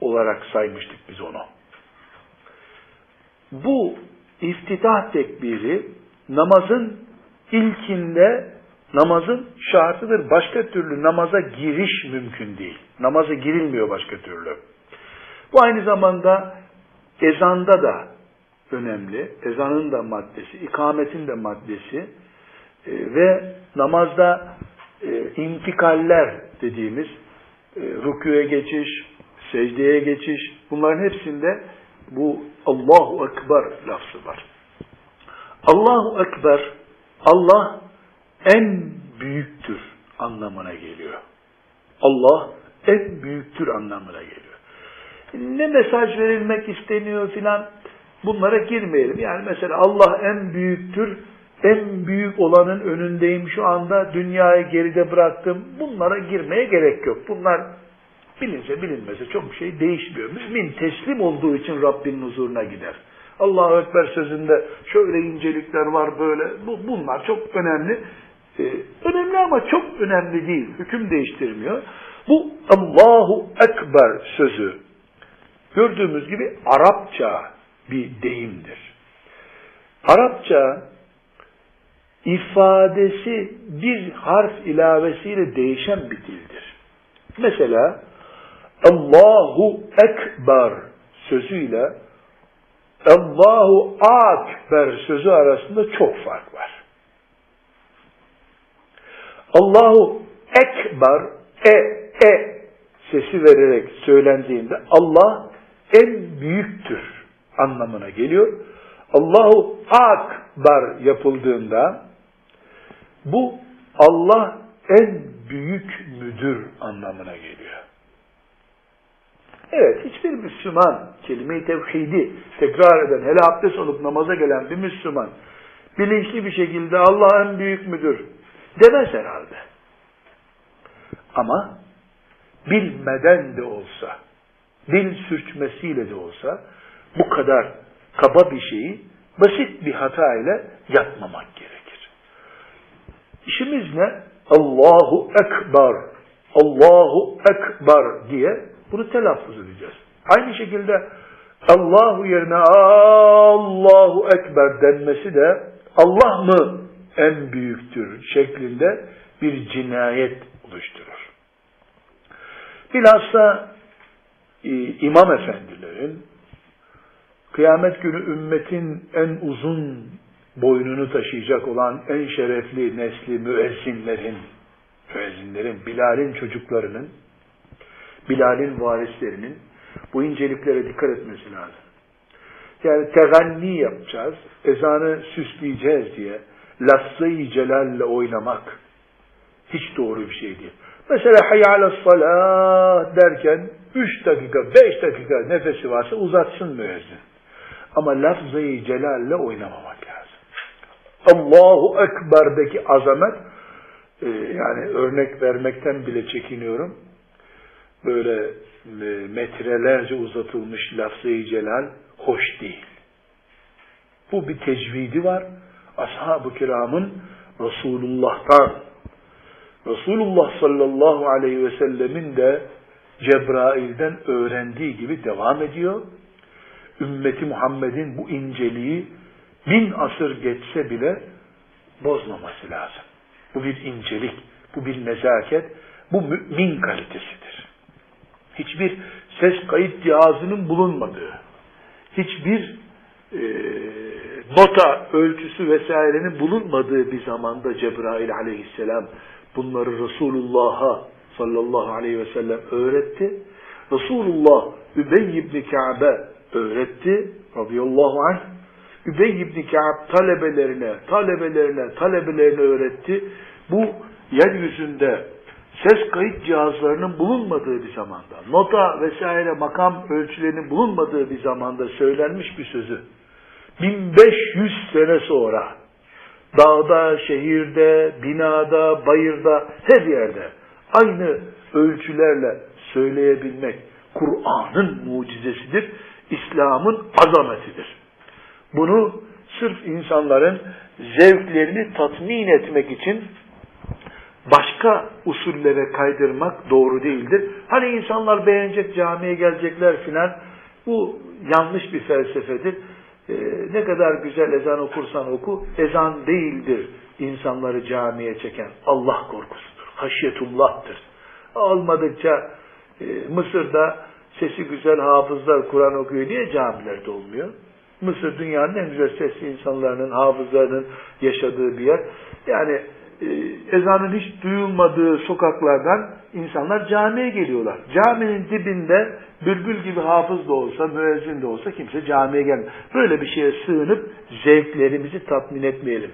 olarak saymıştık biz onu. Bu iftitah tekbiri namazın ilkinde namazın şartıdır. Başka türlü namaza giriş mümkün değil. Namaza girilmiyor başka türlü. Bu aynı zamanda ezanda da önemli. Ezanın da maddesi, ikametin de maddesi e, ve namazda e, intikaller dediğimiz e, rüküye geçiş, secdeye geçiş bunların hepsinde bu Allahu Ekber lafzı var. Allahu Ekber Allah en büyüktür anlamına geliyor. Allah en büyüktür anlamına geliyor. Ne mesaj verilmek isteniyor filan bunlara girmeyelim. Yani mesela Allah en büyüktür, en büyük olanın önündeyim şu anda, dünyayı geride bıraktım. Bunlara girmeye gerek yok. Bunlar bilinse bilinmese çok bir şey değişmiyor. Mümin teslim olduğu için Rabbinin huzuruna gider. Allahu Ekber sözünde şöyle incelikler var böyle. Bu, bunlar çok önemli. Ee, önemli ama çok önemli değil. Hüküm değiştirmiyor. Bu Allahu Ekber sözü gördüğümüz gibi Arapça bir deyimdir. Arapça ifadesi bir harf ilavesiyle değişen bir dildir. Mesela Allahu Ekber sözüyle Allahu Akber sözü arasında çok fark var. Allahu Ekber e e sesi vererek söylendiğinde Allah en büyüktür anlamına geliyor. Allahu Akbar yapıldığında bu Allah en büyük müdür anlamına geliyor. Evet, hiçbir Müslüman kelime-i tevhidi tekrar eden, hele abdest olup namaza gelen bir Müslüman bilinçli bir şekilde Allah en büyük müdür demez herhalde. Ama bilmeden de olsa, dil sürçmesiyle de olsa bu kadar kaba bir şeyi basit bir hata ile yapmamak gerekir. İşimiz ne? Allahu Ekber, Allahu Ekber diye bunu telaffuz edeceğiz. Aynı şekilde Allahu yerine Allahu Ekber denmesi de Allah mı en büyüktür şeklinde bir cinayet oluşturur. Bilhassa e, imam efendilerin kıyamet günü ümmetin en uzun boynunu taşıyacak olan en şerefli nesli müezzinlerin, müezzinlerin, Bilal'in çocuklarının, Bilal'in varislerinin bu inceliklere dikkat etmesi lazım. Yani teganni yapacağız, ezanı süsleyeceğiz diye lafzı-i celalle oynamak hiç doğru bir şey değil. Mesela hayyâle salah derken 3 dakika, 5 dakika nefesi varsa uzatsın müezzin. Ama lafzayı celalle oynamamak lazım. Allahu Ekber'deki azamet e, yani örnek vermekten bile çekiniyorum. Böyle e, metrelerce uzatılmış lafzayı celal hoş değil. Bu bir tecvidi var. Ashab-ı kiramın Resulullah'tan Resulullah sallallahu aleyhi ve sellemin de Cebrail'den öğrendiği gibi devam ediyor. Ümmeti Muhammed'in bu inceliği bin asır geçse bile bozmaması lazım. Bu bir incelik, bu bir nezaket, bu mümin kalitesidir. Hiçbir ses kayıt cihazının bulunmadığı, hiçbir e, nota ölçüsü vesairenin bulunmadığı bir zamanda Cebrail aleyhisselam bunları Resulullah'a sallallahu aleyhi ve sellem öğretti. Resulullah Übey ibn Ka'be öğretti radıyallahu anh. Übey ibn Ka'b talebelerine, talebelerine, talebelerine öğretti. Bu yeryüzünde ses kayıt cihazlarının bulunmadığı bir zamanda, nota vesaire makam ölçülerinin bulunmadığı bir zamanda söylenmiş bir sözü 1500 sene sonra dağda, şehirde, binada, bayırda, her yerde aynı ölçülerle söyleyebilmek Kur'an'ın mucizesidir, İslam'ın azametidir. Bunu sırf insanların zevklerini tatmin etmek için başka usullere kaydırmak doğru değildir. Hani insanlar beğenecek, camiye gelecekler filan. Bu yanlış bir felsefedir. Ee, ne kadar güzel ezan okursan oku, ezan değildir insanları camiye çeken. Allah korkusudur, haşyetullah'tır. Olmadıkça e, Mısır'da sesi güzel hafızlar Kur'an okuyor diye camilerde olmuyor. Mısır dünyanın en güzel sesli insanlarının, hafızlarının yaşadığı bir yer. Yani e, ezanın hiç duyulmadığı sokaklardan insanlar camiye geliyorlar. Caminin dibinde bülbül gibi hafız da olsa, müezzin de olsa kimse camiye gelmiyor. Böyle bir şeye sığınıp zevklerimizi tatmin etmeyelim.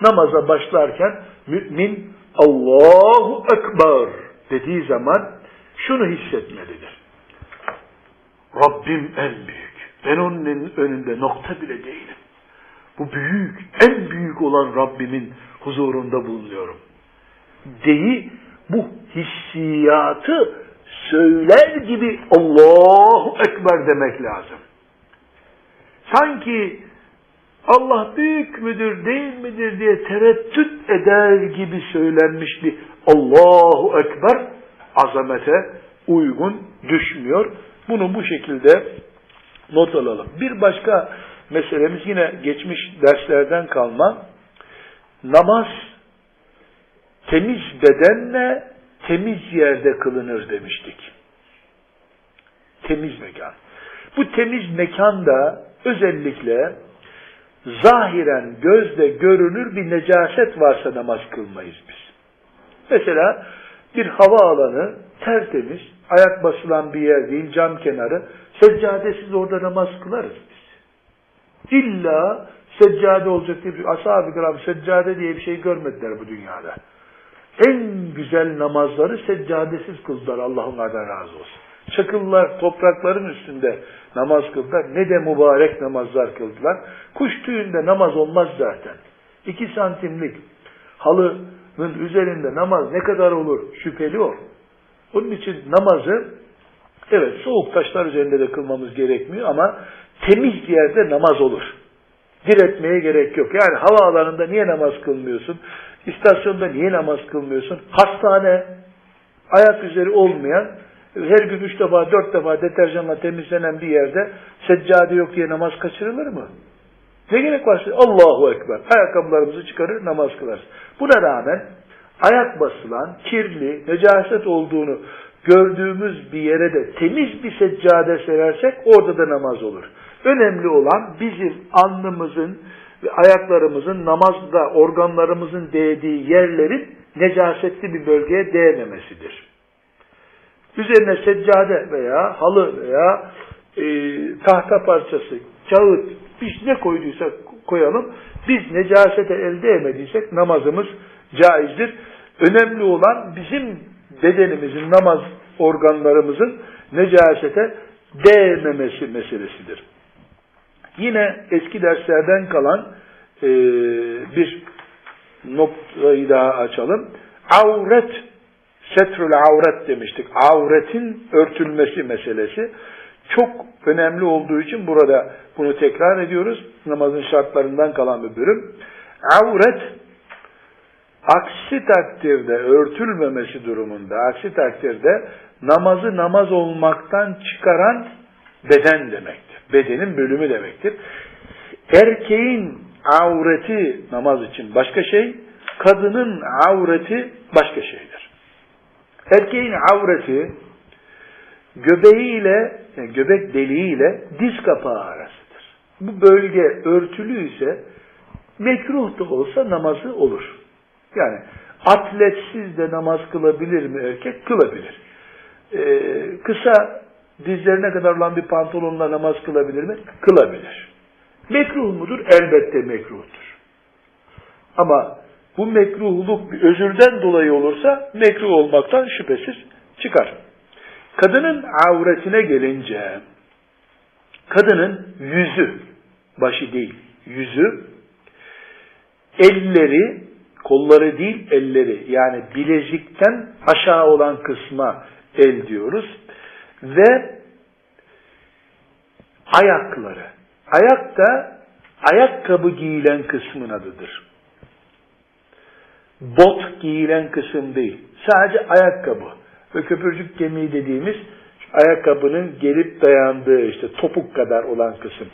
Namaza başlarken mümin Allahu Ekber dediği zaman şunu hissetmelidir. Rabbim en büyük. Ben onun önünde nokta bile değilim. Bu büyük, en büyük olan Rabbimin huzurunda bulunuyorum. Deyi bu hissiyatı söyler gibi Allahu Ekber demek lazım. Sanki Allah büyük müdür değil midir diye tereddüt eder gibi söylenmiş bir Allahu Ekber azamete uygun düşmüyor. Bunu bu şekilde not alalım. Bir başka meselemiz yine geçmiş derslerden kalma. Namaz temiz bedenle temiz yerde kılınır demiştik. Temiz mekan. Bu temiz mekanda özellikle zahiren gözle görünür bir necaset varsa namaz kılmayız biz. Mesela bir hava alanı tertemiz, ayak basılan bir yer değil, cam kenarı, seccadesiz orada namaz kılarız. İlla seccade olacak diye bir ashab-ı kiram seccade diye bir şey görmediler bu dünyada. En güzel namazları seccadesiz kıldılar Allah onlardan razı olsun. Çakıllar toprakların üstünde namaz kıldılar. Ne de mübarek namazlar kıldılar. Kuş tüyünde namaz olmaz zaten. İki santimlik halının üzerinde namaz ne kadar olur şüpheli o. Onun için namazı evet soğuk taşlar üzerinde de kılmamız gerekmiyor ama temiz yerde namaz olur. Diretmeye gerek yok. Yani hava alanında niye namaz kılmıyorsun? İstasyonda niye namaz kılmıyorsun? Hastane, ayak üzeri olmayan, her gün üç defa, dört defa deterjanla temizlenen bir yerde seccade yok diye namaz kaçırılır mı? Ne gerek var? Allahu Ekber. Ayakkabılarımızı çıkarır, namaz kılarız. Buna rağmen ayak basılan, kirli, necaset olduğunu gördüğümüz bir yere de temiz bir seccade serersek orada da namaz olur. Önemli olan bizim alnımızın ve ayaklarımızın namazda organlarımızın değdiği yerlerin necasetli bir bölgeye değmemesidir. Üzerine seccade veya halı veya e, tahta parçası, kağıt, biz ne koyduysak koyalım, biz necasete elde etmediysek namazımız caizdir. Önemli olan bizim bedenimizin, namaz organlarımızın necasete değmemesi meselesidir. Yine eski derslerden kalan e, bir noktayı daha açalım. Avret, setrül avret demiştik. Avretin örtülmesi meselesi çok önemli olduğu için burada bunu tekrar ediyoruz. Namazın şartlarından kalan bir bölüm. Avret, aksi takdirde örtülmemesi durumunda, aksi takdirde namazı namaz olmaktan çıkaran beden demektir. Bedenin bölümü demektir. Erkeğin avreti namaz için başka şey, kadının avreti başka şeydir. Erkeğin avreti göbeğiyle, yani göbek deliğiyle diz kapağı arasıdır. Bu bölge örtülü ise mekruh da olsa namazı olur. Yani atletsiz de namaz kılabilir mi erkek? Kılabilir. Ee, kısa dizlerine kadar olan bir pantolonla namaz kılabilir mi? Kılabilir. Mekruh mudur? Elbette mekruhtur. Ama bu mekruhluk bir özürden dolayı olursa mekruh olmaktan şüphesiz çıkar. Kadının avretine gelince kadının yüzü, başı değil, yüzü, elleri, kolları değil elleri yani bilezikten aşağı olan kısma el diyoruz ve ayakları. Ayak da ayakkabı giyilen kısmın adıdır. Bot giyilen kısım değil. Sadece ayakkabı ve köpürcük kemiği dediğimiz ayakkabının gelip dayandığı işte topuk kadar olan kısım.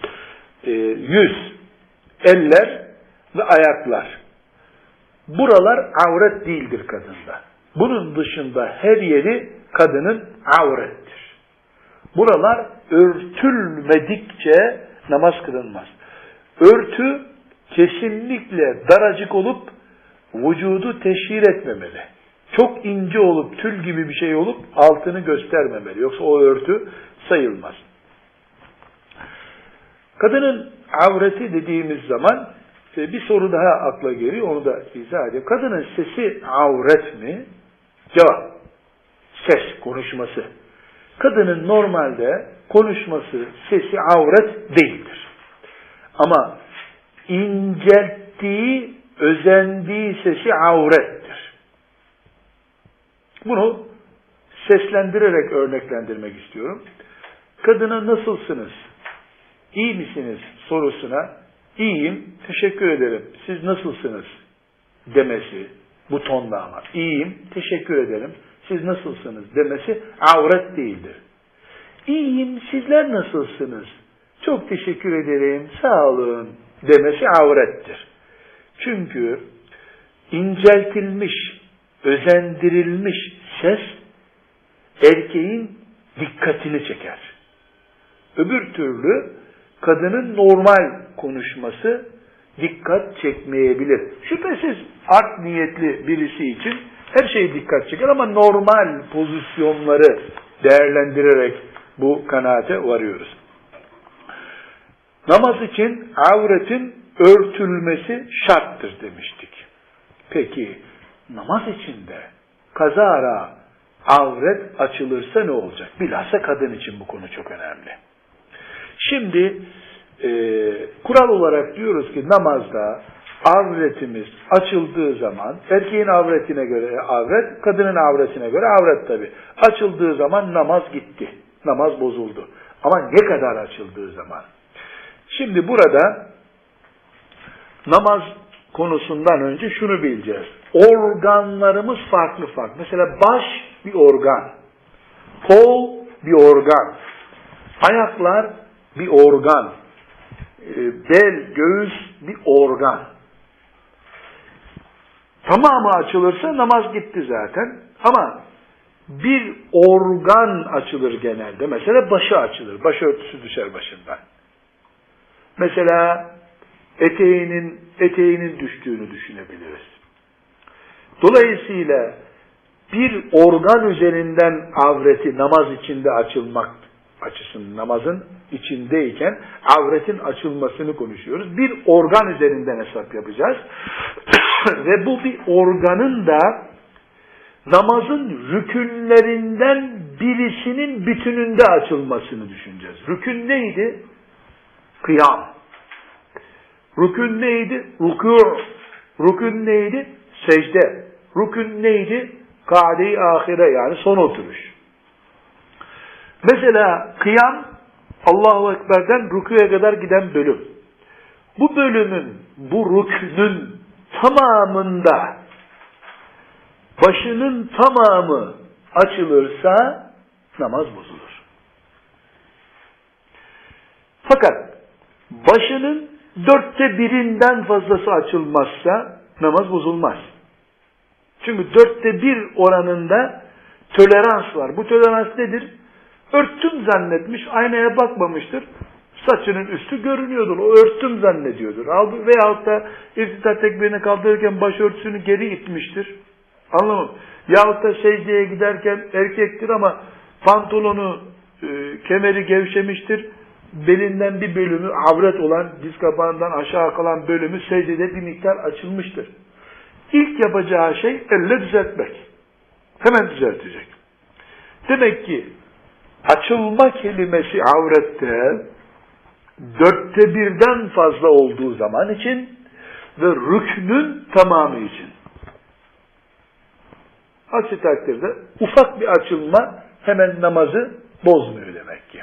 E, yüz, eller ve ayaklar. Buralar avret değildir kadında. Bunun dışında her yeri kadının avrettir. Buralar örtülmedikçe namaz kılınmaz. Örtü kesinlikle daracık olup vücudu teşhir etmemeli. Çok ince olup tül gibi bir şey olup altını göstermemeli. Yoksa o örtü sayılmaz. Kadının avreti dediğimiz zaman bir soru daha akla geliyor. Onu da izah edeyim. Kadının sesi avret mi? Cevap. Ses, konuşması. Kadının normalde konuşması, sesi avret değildir. Ama incelttiği, özendiği sesi avrettir. Bunu seslendirerek örneklendirmek istiyorum. Kadına nasılsınız? İyi misiniz sorusuna iyiyim, teşekkür ederim. Siz nasılsınız? demesi bu tonda ama. İyiyim, teşekkür ederim. Siz nasılsınız? demesi avret değildir. İyiyim, sizler nasılsınız? Çok teşekkür ederim, sağ olun demesi avrettir. Çünkü inceltilmiş, özendirilmiş ses erkeğin dikkatini çeker. Öbür türlü kadının normal konuşması dikkat çekmeyebilir. Şüphesiz art niyetli birisi için her şey dikkat çeker ama normal pozisyonları değerlendirerek bu kanaate varıyoruz. Namaz için avretin örtülmesi şarttır demiştik. Peki namaz içinde kazara avret açılırsa ne olacak? Bilhassa kadın için bu konu çok önemli. Şimdi e, kural olarak diyoruz ki namazda avretimiz açıldığı zaman erkeğin avretine göre avret, kadının avretine göre avret tabi. Açıldığı zaman namaz gitti. Namaz bozuldu. Ama ne kadar açıldığı zaman? Şimdi burada namaz konusundan önce şunu bileceğiz. Organlarımız farklı farklı. Mesela baş bir organ. Kol bir organ. Ayaklar bir organ. Ee, bel, göğüs bir organ. Tamamı açılırsa namaz gitti zaten. Ama bir organ açılır genelde. Mesela başı açılır. Başörtüsü düşer başından. Mesela eteğinin eteğinin düştüğünü düşünebiliriz. Dolayısıyla bir organ üzerinden avreti namaz içinde açılmak açısın namazın içindeyken avretin açılmasını konuşuyoruz. Bir organ üzerinden hesap yapacağız. Ve bu bir organın da namazın rükünlerinden birisinin bütününde açılmasını düşüneceğiz. Rükün neydi? Kıyam. Rükün neydi? Rükû. Rükün neydi? Secde. Rükün neydi? Kade-i ahire yani son oturuş. Mesela kıyam Allahu Ekber'den rüküye kadar giden bölüm. Bu bölümün, bu rüknün tamamında başının tamamı açılırsa namaz bozulur. Fakat başının dörtte birinden fazlası açılmazsa namaz bozulmaz. Çünkü dörtte bir oranında tolerans var. Bu tolerans nedir? Örttüm zannetmiş, aynaya bakmamıştır. Saçının üstü görünüyordur. O örttüm zannediyordur. Veyahut da iftitah tekbirini kaldırırken başörtüsünü geri itmiştir. Anlamadım. Yahut da secdeye giderken erkektir ama pantolonu, e, kemeri gevşemiştir. Belinden bir bölümü avret olan, diz kapağından aşağı kalan bölümü secdede bir miktar açılmıştır. İlk yapacağı şey elle düzeltmek. Hemen düzeltecek. Demek ki açılma kelimesi avrette dörtte birden fazla olduğu zaman için ve rüknün tamamı için. Aksi takdirde ufak bir açılma hemen namazı bozmuyor demek ki.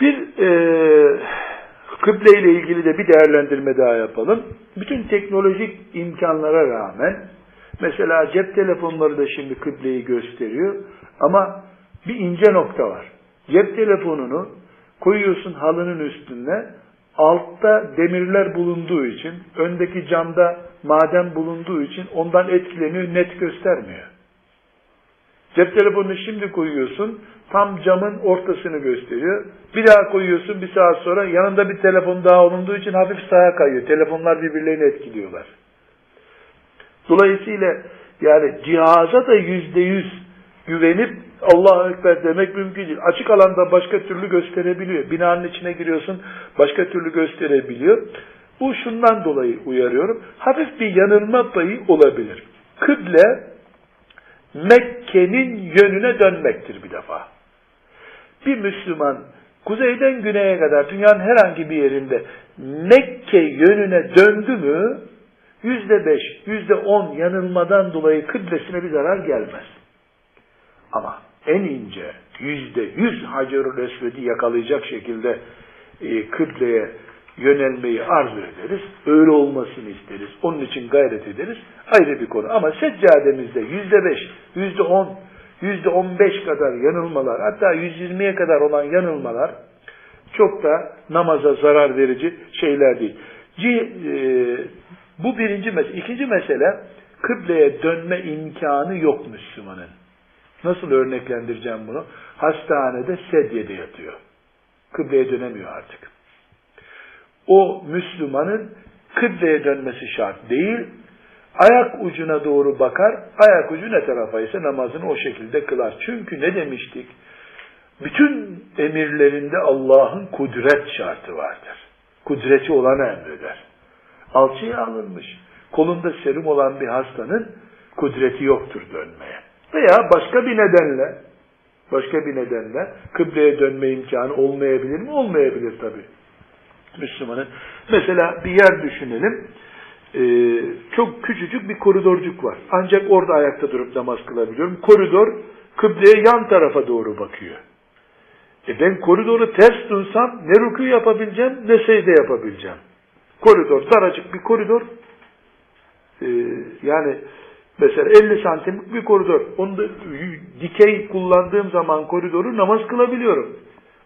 Bir e, kıble ile ilgili de bir değerlendirme daha yapalım. Bütün teknolojik imkanlara rağmen mesela cep telefonları da şimdi kıbleyi gösteriyor ama bir ince nokta var. Cep telefonunu koyuyorsun halının üstüne altta demirler bulunduğu için öndeki camda maden bulunduğu için ondan etkileniyor net göstermiyor. Cep telefonunu şimdi koyuyorsun, tam camın ortasını gösteriyor. Bir daha koyuyorsun bir saat sonra yanında bir telefon daha olunduğu için hafif sağa kayıyor. Telefonlar birbirlerini etkiliyorlar. Dolayısıyla yani cihaza da yüzde yüz güvenip Allahu Ekber demek mümkün değil. Açık alanda başka türlü gösterebiliyor. Binanın içine giriyorsun başka türlü gösterebiliyor. Bu şundan dolayı uyarıyorum. Hafif bir yanılma payı olabilir. Kıble Mekke'nin yönüne dönmektir bir defa. Bir Müslüman kuzeyden güneye kadar dünyanın herhangi bir yerinde Mekke yönüne döndü mü yüzde beş, yüzde on yanılmadan dolayı kıblesine bir zarar gelmez. Ama en ince yüzde yüz Hacerül Esved'i yakalayacak şekilde e, kıbleye yönelmeyi arzu ederiz. Öyle olmasını isteriz. Onun için gayret ederiz. Ayrı bir konu. Ama seccademizde yüzde beş, yüzde on, yüzde on beş kadar yanılmalar, hatta yüz yirmiye kadar olan yanılmalar çok da namaza zarar verici şeyler değil. C, e, bu birinci mesele. İkinci mesele, kıbleye dönme imkanı yok Müslümanın. Nasıl örneklendireceğim bunu? Hastanede sedyede yatıyor. Kıbleye dönemiyor artık. O Müslümanın kıbleye dönmesi şart değil, ayak ucuna doğru bakar, ayak ucu ne tarafa ise namazını o şekilde kılar. Çünkü ne demiştik? Bütün emirlerinde Allah'ın kudret şartı vardır. Kudreti olanı emreder. Alçıya alınmış. Kolunda serum olan bir hastanın kudreti yoktur dönmeye. Veya başka bir nedenle başka bir nedenle kıbleye dönme imkanı olmayabilir mi? Olmayabilir tabi. Müslümanın. Mesela bir yer düşünelim. Ee, çok küçücük bir koridorcuk var. Ancak orada ayakta durup namaz kılabiliyorum. Koridor kıbleye yan tarafa doğru bakıyor. E ben koridoru ters dunsam ne rükû yapabileceğim ne secde yapabileceğim. Koridor, daracık bir koridor. Ee, yani mesela 50 santimlik bir koridor. Onu da dikey kullandığım zaman koridoru namaz kılabiliyorum.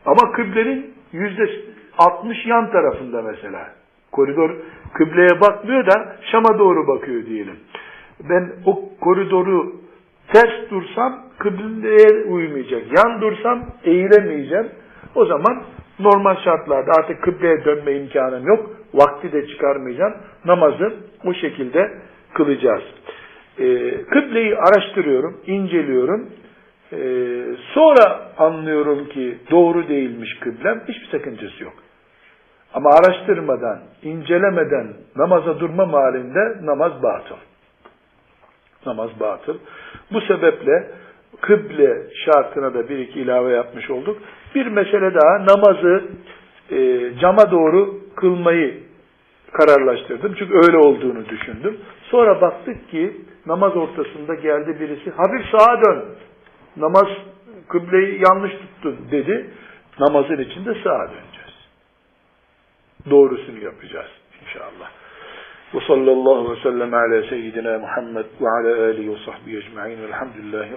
Ama kıblenin yüzde 60 yan tarafında mesela. Koridor kıbleye bakmıyor da Şam'a doğru bakıyor diyelim. Ben o koridoru ters dursam kıbleye uymayacak. Yan dursam eğilemeyeceğim. O zaman normal şartlarda artık kıbleye dönme imkanım yok. Vakti de çıkarmayacağım. Namazı o şekilde kılacağız. Ee, kıbleyi araştırıyorum, inceliyorum. Ee, sonra anlıyorum ki doğru değilmiş kıblem. Hiçbir sakıncası yok. Ama araştırmadan, incelemeden namaza durma halinde namaz batıl. Namaz batıl. Bu sebeple kıble şartına da bir iki ilave yapmış olduk. Bir mesele daha namazı e, cama doğru kılmayı kararlaştırdım. Çünkü öyle olduğunu düşündüm. Sonra baktık ki namaz ortasında geldi birisi hafif sağa dön. Namaz kıbleyi yanlış tuttun dedi. Namazın içinde sağa döneceğiz. Doğrusunu yapacağız inşallah. Ve sallallahu ve sellem ala seyyidina Muhammed ve ala alihi ve sahbihi ecma'in velhamdülillahi